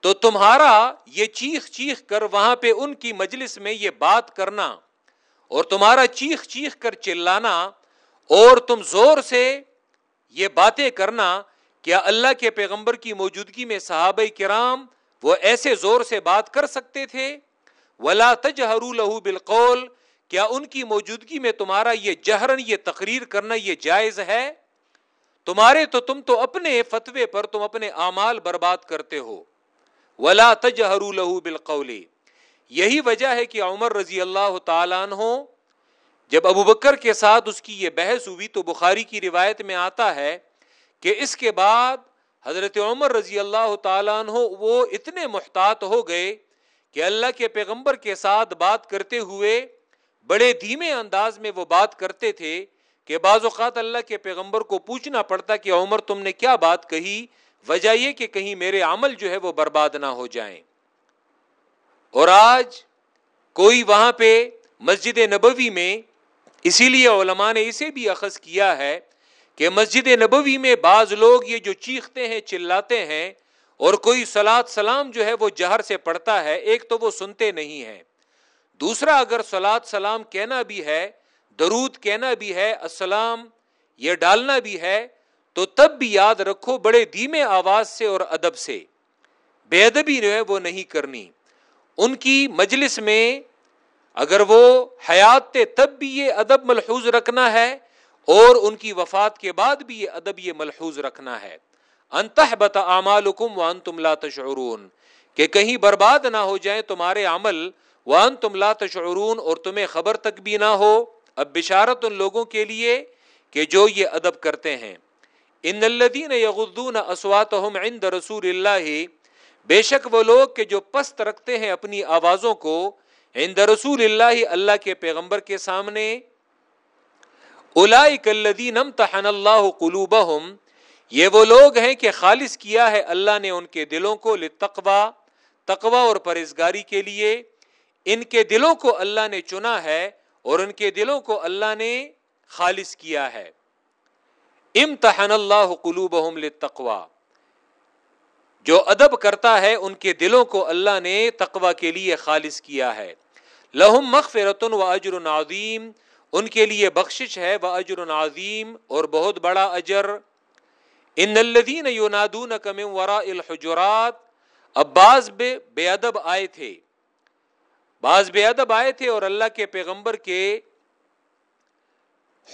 تو تمہارا یہ چیخ چیخ کر وہاں پہ ان کی مجلس میں یہ بات کرنا اور تمہارا چیخ چیخ کر چلانا اور تم زور سے یہ باتیں کرنا کیا اللہ کے پیغمبر کی موجودگی میں صحابہ کرام وہ ایسے زور سے بات کر سکتے تھے؟ ولا تجہر لہو بالقول، کیا ان کی موجودگی میں تمہارا یہ جہرن، یہ تقریر کرنا یہ جائز ہے؟ تمہارے تو تم تو اپنے فتوے پر تم اپنے اعمال برباد کرتے ہو۔ ولا تجہر لہو بالقول، یہی وجہ ہے کہ عمر رضی اللہ تعالیٰ عنہ جب ابو بکر کے ساتھ اس کی یہ بحث ہوئی تو بخاری کی روایت میں آتا ہے کہ اس کے بعد حضرت عمر رضی اللہ تعالیٰ عنہ وہ اتنے محتاط ہو گئے کہ اللہ کے پیغمبر کے ساتھ بات کرتے ہوئے بڑے دھیمے انداز میں وہ بات کرتے تھے کہ بعض اوقات اللہ کے پیغمبر کو پوچھنا پڑتا کہ عمر تم نے کیا بات کہی؟ وجہ یہ کہ کہیں میرے عمل جو ہے وہ برباد نہ ہو جائیں۔ اور آج کوئی وہاں پہ مسجد نبوی میں اسی لیے علماء نے اسے بھی اخذ کیا ہے کہ مسجد نبوی میں بعض لوگ یہ جو چیختے ہیں، چلاتے ہیں اور کوئی سلاد سلام جو ہے وہ جہر سے پڑھتا ہے، ایک تو وہ سنتے نہیں ہیں۔ دوسرا، اگر سلاد سلام کہنا بھی ہے، درود کہنا بھی ہے، السلام یہ ڈالنا بھی ہے، تو تب بھی یاد رکھو بڑے دھیمے آواز سے اور ادب سے۔ بے ادبی جو ہے وہ نہیں کرنی۔ ان کی مجلس میں اگر وہ حیات تھے تب بھی یہ ادب ملحوظ رکھنا ہے اور ان کی وفات کے بعد بھی یہ ادب یہ ملحوظ رکھنا ہے۔ انتہ بتا امال حکم وان لا تشعرون۔ کہ کہیں برباد نہ ہو جائیں تمہارے عمل وان تم لا تشعرون اور تمہیں خبر تک بھی نہ ہو۔ اب بشارت ان لوگوں کے لیے کہ جو یہ ادب کرتے ہیں۔ ان الذين يغضون اصواتهم عند رسول اللہ۔ بے شک وہ لوگ کہ جو پست رکھتے ہیں اپنی آوازوں کو عند رسول اللہ اللہ کے پیغمبر کے سامنے اولئک الذين امتحن الله قلوبهم یہ وہ لوگ ہیں کہ خالص کیا ہے اللہ نے ان کے دلوں کو لتقوا تقوا اور پرہیزگاری کے لیے۔ ان کے دلوں کو اللہ نے چنا ہے اور ان کے دلوں کو اللہ نے خالص کیا ہے۔ امتحن اللہ قلوب للتقوا جو ادب کرتا ہے ان کے دلوں کو اللہ نے تقوا کے لیے خالص کیا ہے۔ لہم مغفرت و اجر عظیم، ان کے لیے بخشش ہے وہ اجر عظیم اور بہت بڑا اجر۔ ان الذین یونادونک من وراء الحجرات عباس بے بے ادب آئے تھے۔ بعض بے ادب آئے تھے اور اللہ کے پیغمبر کے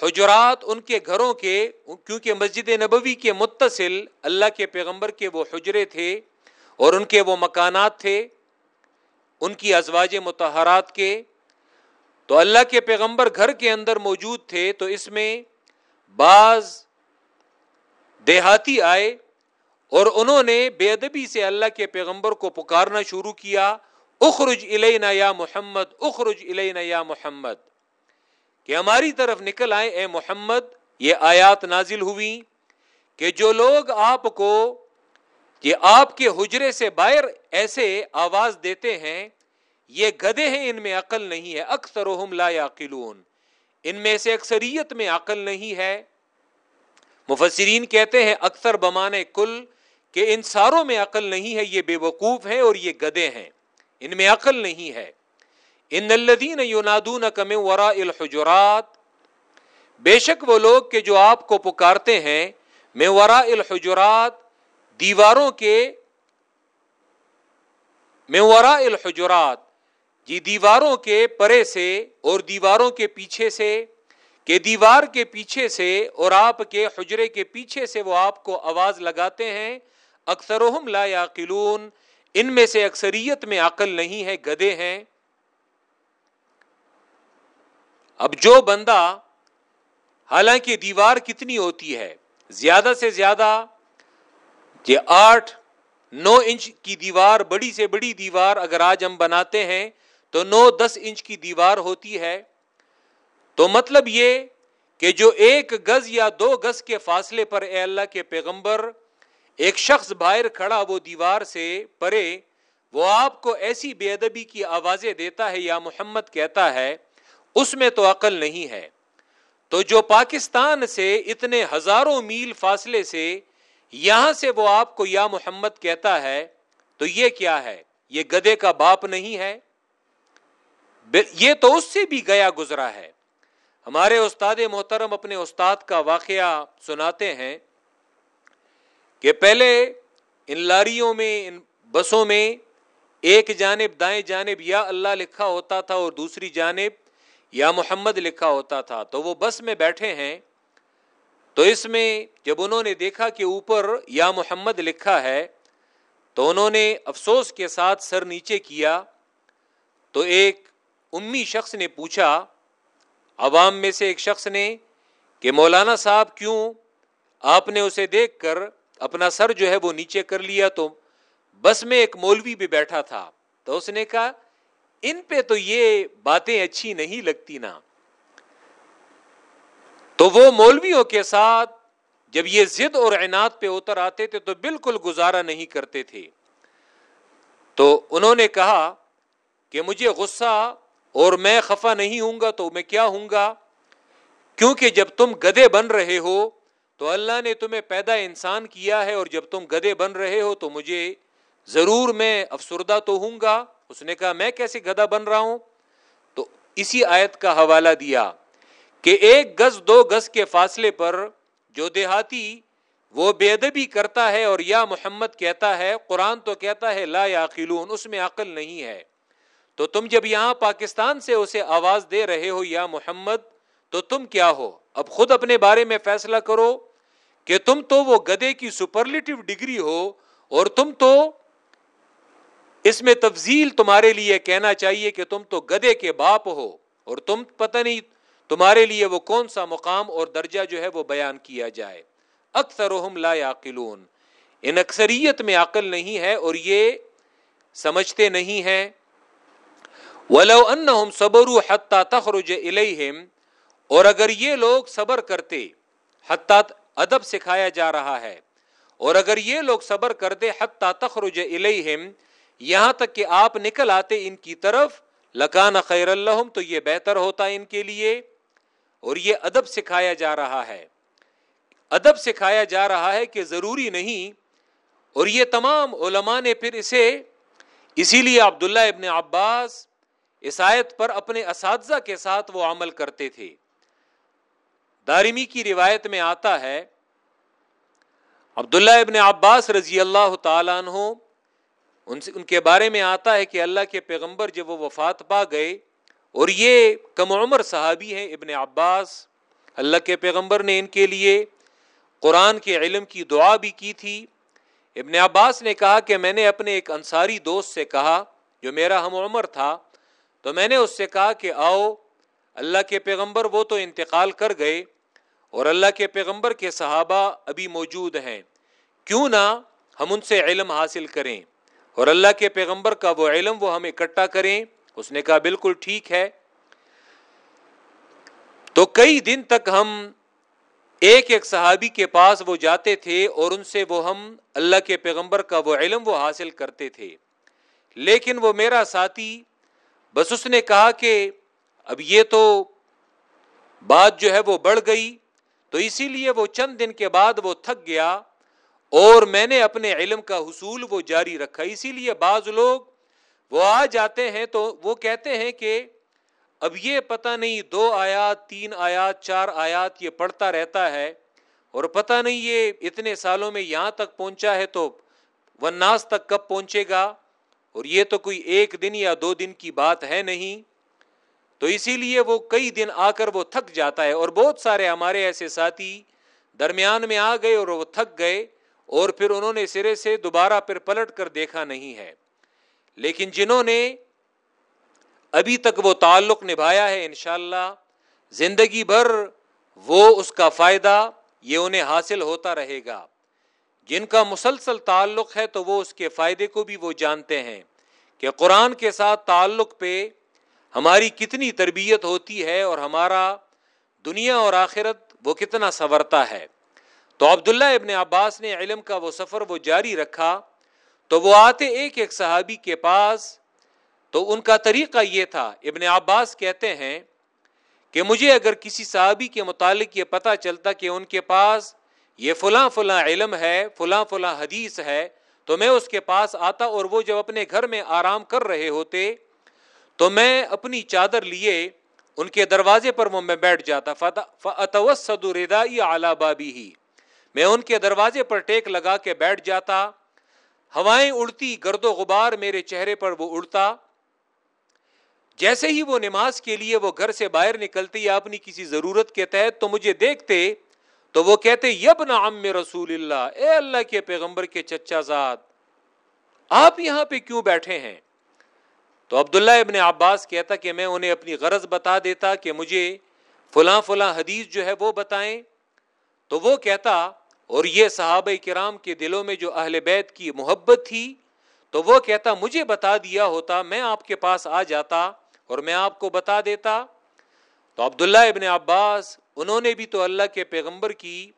حجرات ان کے گھروں کے، کیونکہ مسجد نبوی کے متصل اللہ کے پیغمبر کے وہ حجرے تھے اور ان کے وہ مکانات تھے۔ ان کی ازواج متحرات کے، تو اللہ کے پیغمبر گھر کے اندر موجود تھے، تو اس میں بعض دیہاتی آئے اور انہوں نے بے ادبی سے اللہ کے پیغمبر کو پکارنا شروع کیا، اخرج الینا یا محمد، اخرج الینا یا محمد۔ کہ ہماری طرف نکل آئے اے محمد، یہ آیات نازل ہوئی کہ جو لوگ آپ کو یہ آپ کے حجرے سے باہر ایسے آواز دیتے ہیں، یہ گدے ہیں، ان میں عقل نہیں ہے اکثر لا یاقلون۔ ان میں سے اکثریت میں عقل نہیں ہے۔ مفسرین کہتے ہیں، اکثر بمانے کل کہ ان ساروں میں عقل نہیں ہے، یہ بے وقوف ہیں اور یہ گدے ہیں۔ ان میں عقل نہیں ہے۔ ان الدین یونادون کم ورا الحجرات۔ بے شک وہ لوگ کہ جو آپ کو پکارتے ہیں میں ورا الحجرات دیواروں کے میں ورا الحجرات جی دیواروں کے پرے سے اور دیواروں کے پیچھے سے، کہ دیوار کے پیچھے سے اور آپ کے حجرے کے پیچھے سے وہ آپ کو آواز لگاتے ہیں اکثر لا یاقلون، ان میں سے اکثریت میں عقل نہیں ہے، گدے ہیں۔ اب جو بندہ، حالانکہ دیوار کتنی ہوتی ہے، زیادہ سے زیادہ یہ آٹھ نو انچ کی دیوار بڑی سے بڑی دیوار اگر آج ہم بناتے ہیں تو نو دس انچ کی دیوار ہوتی ہے۔ تو مطلب یہ کہ جو ایک گز یا دو گز کے فاصلے پر اے اللہ کے پیغمبر ایک شخص باہر کھڑا وہ دیوار سے پرے، وہ آپ کو ایسی بے ادبی کی آوازیں دیتا ہے یا محمد کہتا ہے، اس میں تو عقل نہیں ہے۔ تو جو پاکستان سے اتنے ہزاروں میل فاصلے سے یہاں سے وہ آپ کو یا محمد کہتا ہے، تو یہ کیا ہے؟ یہ گدے کا باپ نہیں ہے؟ یہ تو اس سے بھی گیا گزرا ہے۔ ہمارے استاد محترم اپنے استاد کا واقعہ سناتے ہیں کہ پہلے ان لاریوں میں، ان بسوں میں ایک جانب دائیں جانب یا اللہ لکھا ہوتا تھا اور دوسری جانب یا محمد لکھا ہوتا تھا۔ تو وہ بس میں بیٹھے ہیں تو اس میں جب انہوں نے دیکھا کہ اوپر یا محمد لکھا ہے، تو انہوں نے افسوس کے ساتھ سر نیچے کیا۔ تو ایک امی شخص نے پوچھا، عوام میں سے ایک شخص نے کہ مولانا صاحب کیوں آپ نے اسے دیکھ کر اپنا سر جو ہے وہ نیچے کر لیا؟ تو بس میں ایک مولوی بھی بیٹھا تھا۔ تو اس نے کہا، ان پہ تو یہ باتیں اچھی نہیں لگتی نا۔ تو وہ مولویوں کے ساتھ جب یہ ضد اور عناد پہ اتر آتے تھے تو بالکل گزارا نہیں کرتے تھے۔ تو انہوں نے کہا کہ مجھے غصہ اور میں خفا نہیں ہوں گا تو میں کیا ہوں گا؟ کیونکہ جب تم گدے بن رہے ہو تو اللہ نے تمہیں پیدا انسان کیا ہے اور جب تم گدے بن رہے ہو تو مجھے ضرور میں افسردہ تو ہوں گا۔ اس نے کہا، میں کیسے گدا بن رہا ہوں؟ تو اسی آیت کا حوالہ دیا۔ کہ ایک گز دو گز کے فاصلے پر جو دیہاتی وہ بے ادبی کرتا ہے اور یا محمد کہتا ہے، قرآن تو کہتا ہے، لا یا اس میں عقل نہیں ہے۔ تو تم جب یہاں پاکستان سے اسے آواز دے رہے ہو، یا محمد، تو تم کیا ہو؟ اب خود اپنے بارے میں فیصلہ کرو کہ تم تو وہ گدے کی سپرلیٹو ڈگری ہو اور تم تو اس میں تفضیل تمہارے لیے کہنا چاہیے کہ تم تو گدے کے باپ ہو اور تم پتہ نہیں تمہارے لیے وہ کون سا مقام اور درجہ جو ہے وہ بیان کیا جائے؟ اکثر لا یاقلون۔ ان اکثریت میں عقل نہیں ہے اور یہ سمجھتے نہیں ہیں۔ ولو انہم صبروا حتی تخرج الیہم اور اگر یہ لوگ صبر کرتے، حتی ادب سکھایا جا رہا ہے۔ اور اگر یہ لوگ صبر کرتے، حتی تخرج الیہم یہاں تک کہ آپ نکل آتے ان کی طرف، لکان خیر اللہم تو یہ بہتر ہوتا ان کے لیے۔ اور یہ ادب سکھایا جا رہا ہے۔ ادب سکھایا جا رہا ہے کہ ضروری نہیں، اور یہ تمام علماء نے پھر اسے، اسی لیے عبداللہ ابن عباس اس آیت پر اپنے اساتذہ کے ساتھ وہ عمل کرتے تھے۔ دارمی کی روایت میں آتا ہے، عبداللہ ابن عباس رضی اللہ تعالیٰ عنہ، ان سے، ان کے بارے میں آتا ہے کہ اللہ کے پیغمبر جب وہ وفات پا گئے اور یہ کم عمر صحابی ہیں ابن عباس، اللہ کے پیغمبر نے ان کے لیے قرآن کے علم کی دعا بھی کی تھی۔ ابن عباس نے کہا کہ میں نے اپنے ایک انصاری دوست سے کہا جو میرا ہم عمر تھا، تو میں نے اس سے کہا کہ آؤ، اللہ کے پیغمبر وہ تو انتقال کر گئے اور اللہ کے پیغمبر کے صحابہ ابھی موجود ہیں۔ کیوں نہ ہم ان سے علم حاصل کریں اور اللہ کے پیغمبر کا وہ علم وہ ہم اکٹھا کریں۔ اس نے کہا بالکل ٹھیک ہے۔ تو کئی دن تک ہم ایک ایک صحابی کے پاس وہ جاتے تھے اور ان سے وہ ہم اللہ کے پیغمبر کا وہ علم وہ حاصل کرتے تھے۔ لیکن وہ میرا ساتھی، بس اس نے کہا کہ اب یہ تو بات جو ہے وہ بڑھ گئی، تو اسی لیے وہ چند دن کے بعد وہ تھک گیا اور میں نے اپنے علم کا حصول وہ جاری رکھا۔ اسی لیے بعض لوگ وہ آ جاتے ہیں تو وہ کہتے ہیں کہ اب یہ پتہ نہیں دو آیات، تین آیات، چار آیات یہ پڑھتا رہتا ہے اور پتہ نہیں یہ اتنے سالوں میں یہاں تک پہنچا ہے تو وناس تک کب پہنچے گا؟ اور یہ تو کوئی ایک دن یا دو دن کی بات ہے نہیں۔ تو اسی لیے وہ کئی دن آ کر وہ تھک جاتا ہے اور بہت سارے ہمارے ایسے ساتھی درمیان میں آ گئے اور وہ تھک گئے اور پھر انہوں نے سرے سے دوبارہ پھر پلٹ کر دیکھا نہیں ہے۔ لیکن جنہوں نے ابھی تک وہ تعلق نبھایا ہے، انشاءاللہ زندگی بھر وہ اس کا فائدہ یہ انہیں حاصل ہوتا رہے گا۔ جن کا مسلسل تعلق ہے تو وہ اس کے فائدے کو بھی وہ جانتے ہیں کہ قرآن کے ساتھ تعلق پہ ہماری کتنی تربیت ہوتی ہے اور ہمارا دنیا اور آخرت وہ کتنا سنورتا ہے۔ تو عبداللہ ابن عباس نے علم کا وہ سفر وہ جاری رکھا تو وہ آتے ایک ایک صحابی کے پاس۔ تو ان کا طریقہ یہ تھا، ابن عباس کہتے ہیں کہ مجھے اگر کسی صحابی کے متعلق یہ پتہ چلتا کہ ان کے پاس یہ فلاں فلاں علم ہے، فلاں فلاں حدیث ہے، تو میں اس کے پاس آتا اور وہ جب اپنے گھر میں آرام کر رہے ہوتے، تو میں اپنی چادر لیے ان کے دروازے پر وہ میں بیٹھ جاتا۔ اعلی بابی ہی میں ان کے دروازے پر ٹیک لگا کے بیٹھ جاتا۔ ہوائیں اڑتی، گرد و غبار میرے چہرے پر وہ اڑتا۔ جیسے ہی وہ نماز کے لیے وہ گھر سے باہر نکلتے یا اپنی کسی ضرورت کے تحت تو مجھے دیکھتے تو وہ کہتے یبن عم رسول اللہ، اے اللہ کے پیغمبر کے چچا زاد، آپ یہاں پہ کیوں بیٹھے ہیں؟ تو عبداللہ ابن عباس کہتا کہ میں انہیں اپنی غرض بتا دیتا کہ مجھے فلاں فلاں حدیث جو ہے وہ بتائیں۔ تو وہ کہتا اور یہ صحابہ کرام کے دلوں میں جو اہل بیت کی محبت تھی، تو وہ کہتا، مجھے بتا دیا ہوتا، میں آپ کے پاس آ جاتا اور میں آپ کو بتا دیتا۔ تو عبداللہ ابن عباس، انہوں نے بھی تو اللہ کے پیغمبر کی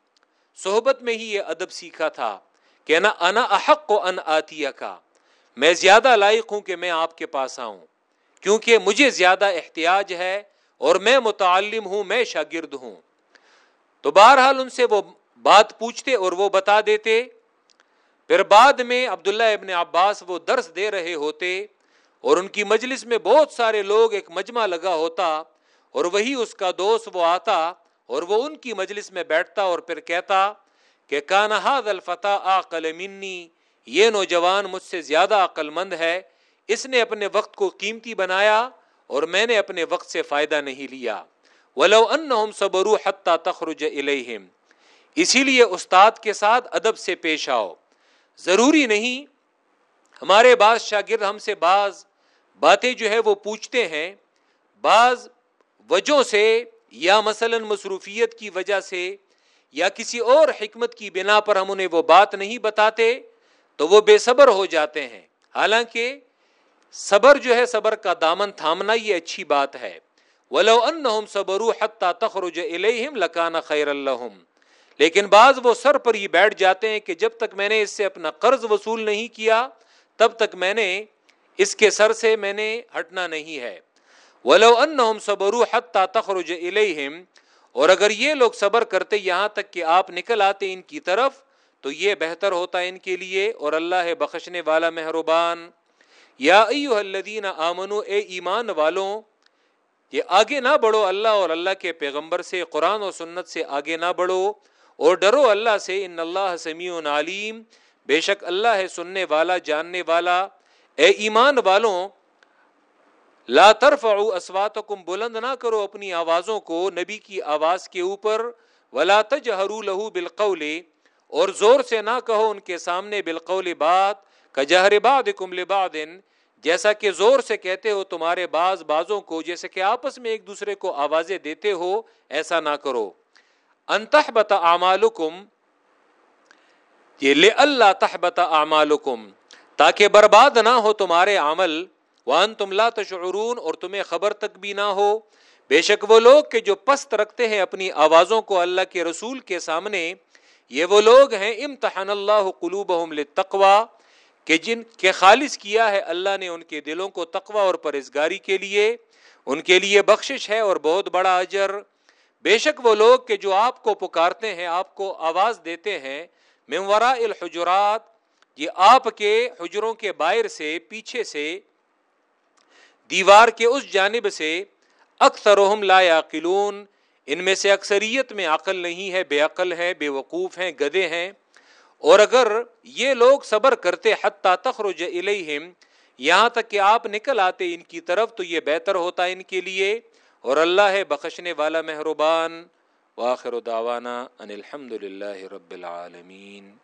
صحبت میں ہی یہ ادب سیکھا تھا۔ کہ نا انا احق کو ان آتی کا میں زیادہ لائق ہوں کہ میں آپ کے پاس آؤں، کیونکہ مجھے زیادہ احتیاج ہے اور میں متعلم ہوں، میں شاگرد ہوں۔ تو بہرحال ان سے وہ بات پوچھتے اور وہ بتا دیتے، پھر بعد میں عبداللہ ابن عباس وہ درس دے رہے ہوتے اور ان کی مجلس میں بہت سارے لوگ ایک مجمع لگا ہوتا اور وہی اس کا دوست وہ آتا اور وہ ان کی مجلس میں بیٹھتا اور پھر کہتا کہ کانحاد الفتح عقل منی، یہ نوجوان مجھ سے زیادہ عقل مند ہے، اس نے اپنے وقت کو قیمتی بنایا اور میں نے اپنے وقت سے فائدہ نہیں لیا۔ ولو انہم صبروا حتی تخرج الیہم۔ اسی لیے استاد کے ساتھ ادب سے پیش آؤ۔ ضروری نہیں، ہمارے بعض شاگرد ہم سے بعض باتیں جو ہے وہ پوچھتے ہیں، بعض وجہ سے یا مثلا مصروفیت کی وجہ سے یا کسی اور حکمت کی بنا پر ہم انہیں وہ بات نہیں بتاتے تو وہ بے صبر ہو جاتے ہیں۔ حالانکہ صبر جو ہے، صبر کا دامن تھامنا یہ اچھی بات ہے۔ ولو انہم صبروا حتی تخرج الیہم لکان خیر اللہم لیکن بعض وہ سر پر ہی بیٹھ جاتے ہیں کہ جب تک میں نے اس سے اپنا قرض وصول نہیں کیا، تب تک میں نے اس کے سر سے میں نے ہٹنا نہیں ہے۔ ولو انہم صبروا حتی تخرج الیہم اور اگر یہ لوگ صبر کرتے یہاں تک کہ آپ نکل آتے ان کی طرف، تو یہ بہتر ہوتا ان کے لیے۔ اور اللہ ہے بخشنے والا مہربان۔ یا ایوہ الذین آمنو، اے ایمان والوں یہ آگے نہ بڑھو، اللہ اور اللہ کے پیغمبر سے، قرآن و سنت سے آگے نہ بڑھو۔ اور ڈرو اللہ سے، ان اللہ سمیع علیم۔ بے شک اللہ ہے سننے والا، جاننے والا۔ اے ایمان والوں، لا ترفعوا اسواتکم بلند نہ کرو اپنی آوازوں کو نبی کی آواز کے اوپر۔ ولا تجہروا له بالقول، اور زور سے نہ کہو ان کے سامنے بالقول بات۔ کجہر بعضکم لبعض، جیسا کہ زور سے کہتے ہو تمہارے بعض بازوں کو، جیسے کہ آپس میں ایک دوسرے کو آوازیں دیتے ہو، ایسا نہ کرو۔ انتحبت اعمالکم یہ لے اللہ تحبت اعمالکم تاکہ برباد نہ ہو تمہارے عمل وان تم لا تشعرون، اور تمہیں خبر تک بھی نہ ہو۔ بے شک وہ لوگ کہ جو پست رکھتے ہیں اپنی آوازوں کو اللہ کے رسول کے سامنے، یہ وہ لوگ ہیں امتحان اللہ قلوبہم للتقوی، کہ جن کے خالص کیا ہے اللہ نے ان کے دلوں کو تقوی اور پرہزگاری کے لیے۔ ان کے لیے بخشش ہے اور بہت بڑا اجر۔ بے شک وہ لوگ کہ جو آپ کو پکارتے ہیں، آپ کو آواز دیتے ہیں ممورا الحجرات، یہ آپ کے حجروں کے باہر سے، پیچھے سے، دیوار کے اس جانب سے اکثر لا یاقلون۔ ان میں سے اکثریت میں عقل نہیں ہے، بے عقل ہے بے وقوف ہیں، گدے ہیں۔ اور اگر یہ لوگ صبر کرتے، حتیٰ تخرج الیہم، یہاں تک کہ آپ نکل آتے ان کی طرف، تو یہ بہتر ہوتا ان کے لیے۔ اور اللہ ہے بخشنے والا مہربان۔ واخر دعوانا ان الحمد للہ رب العالمین۔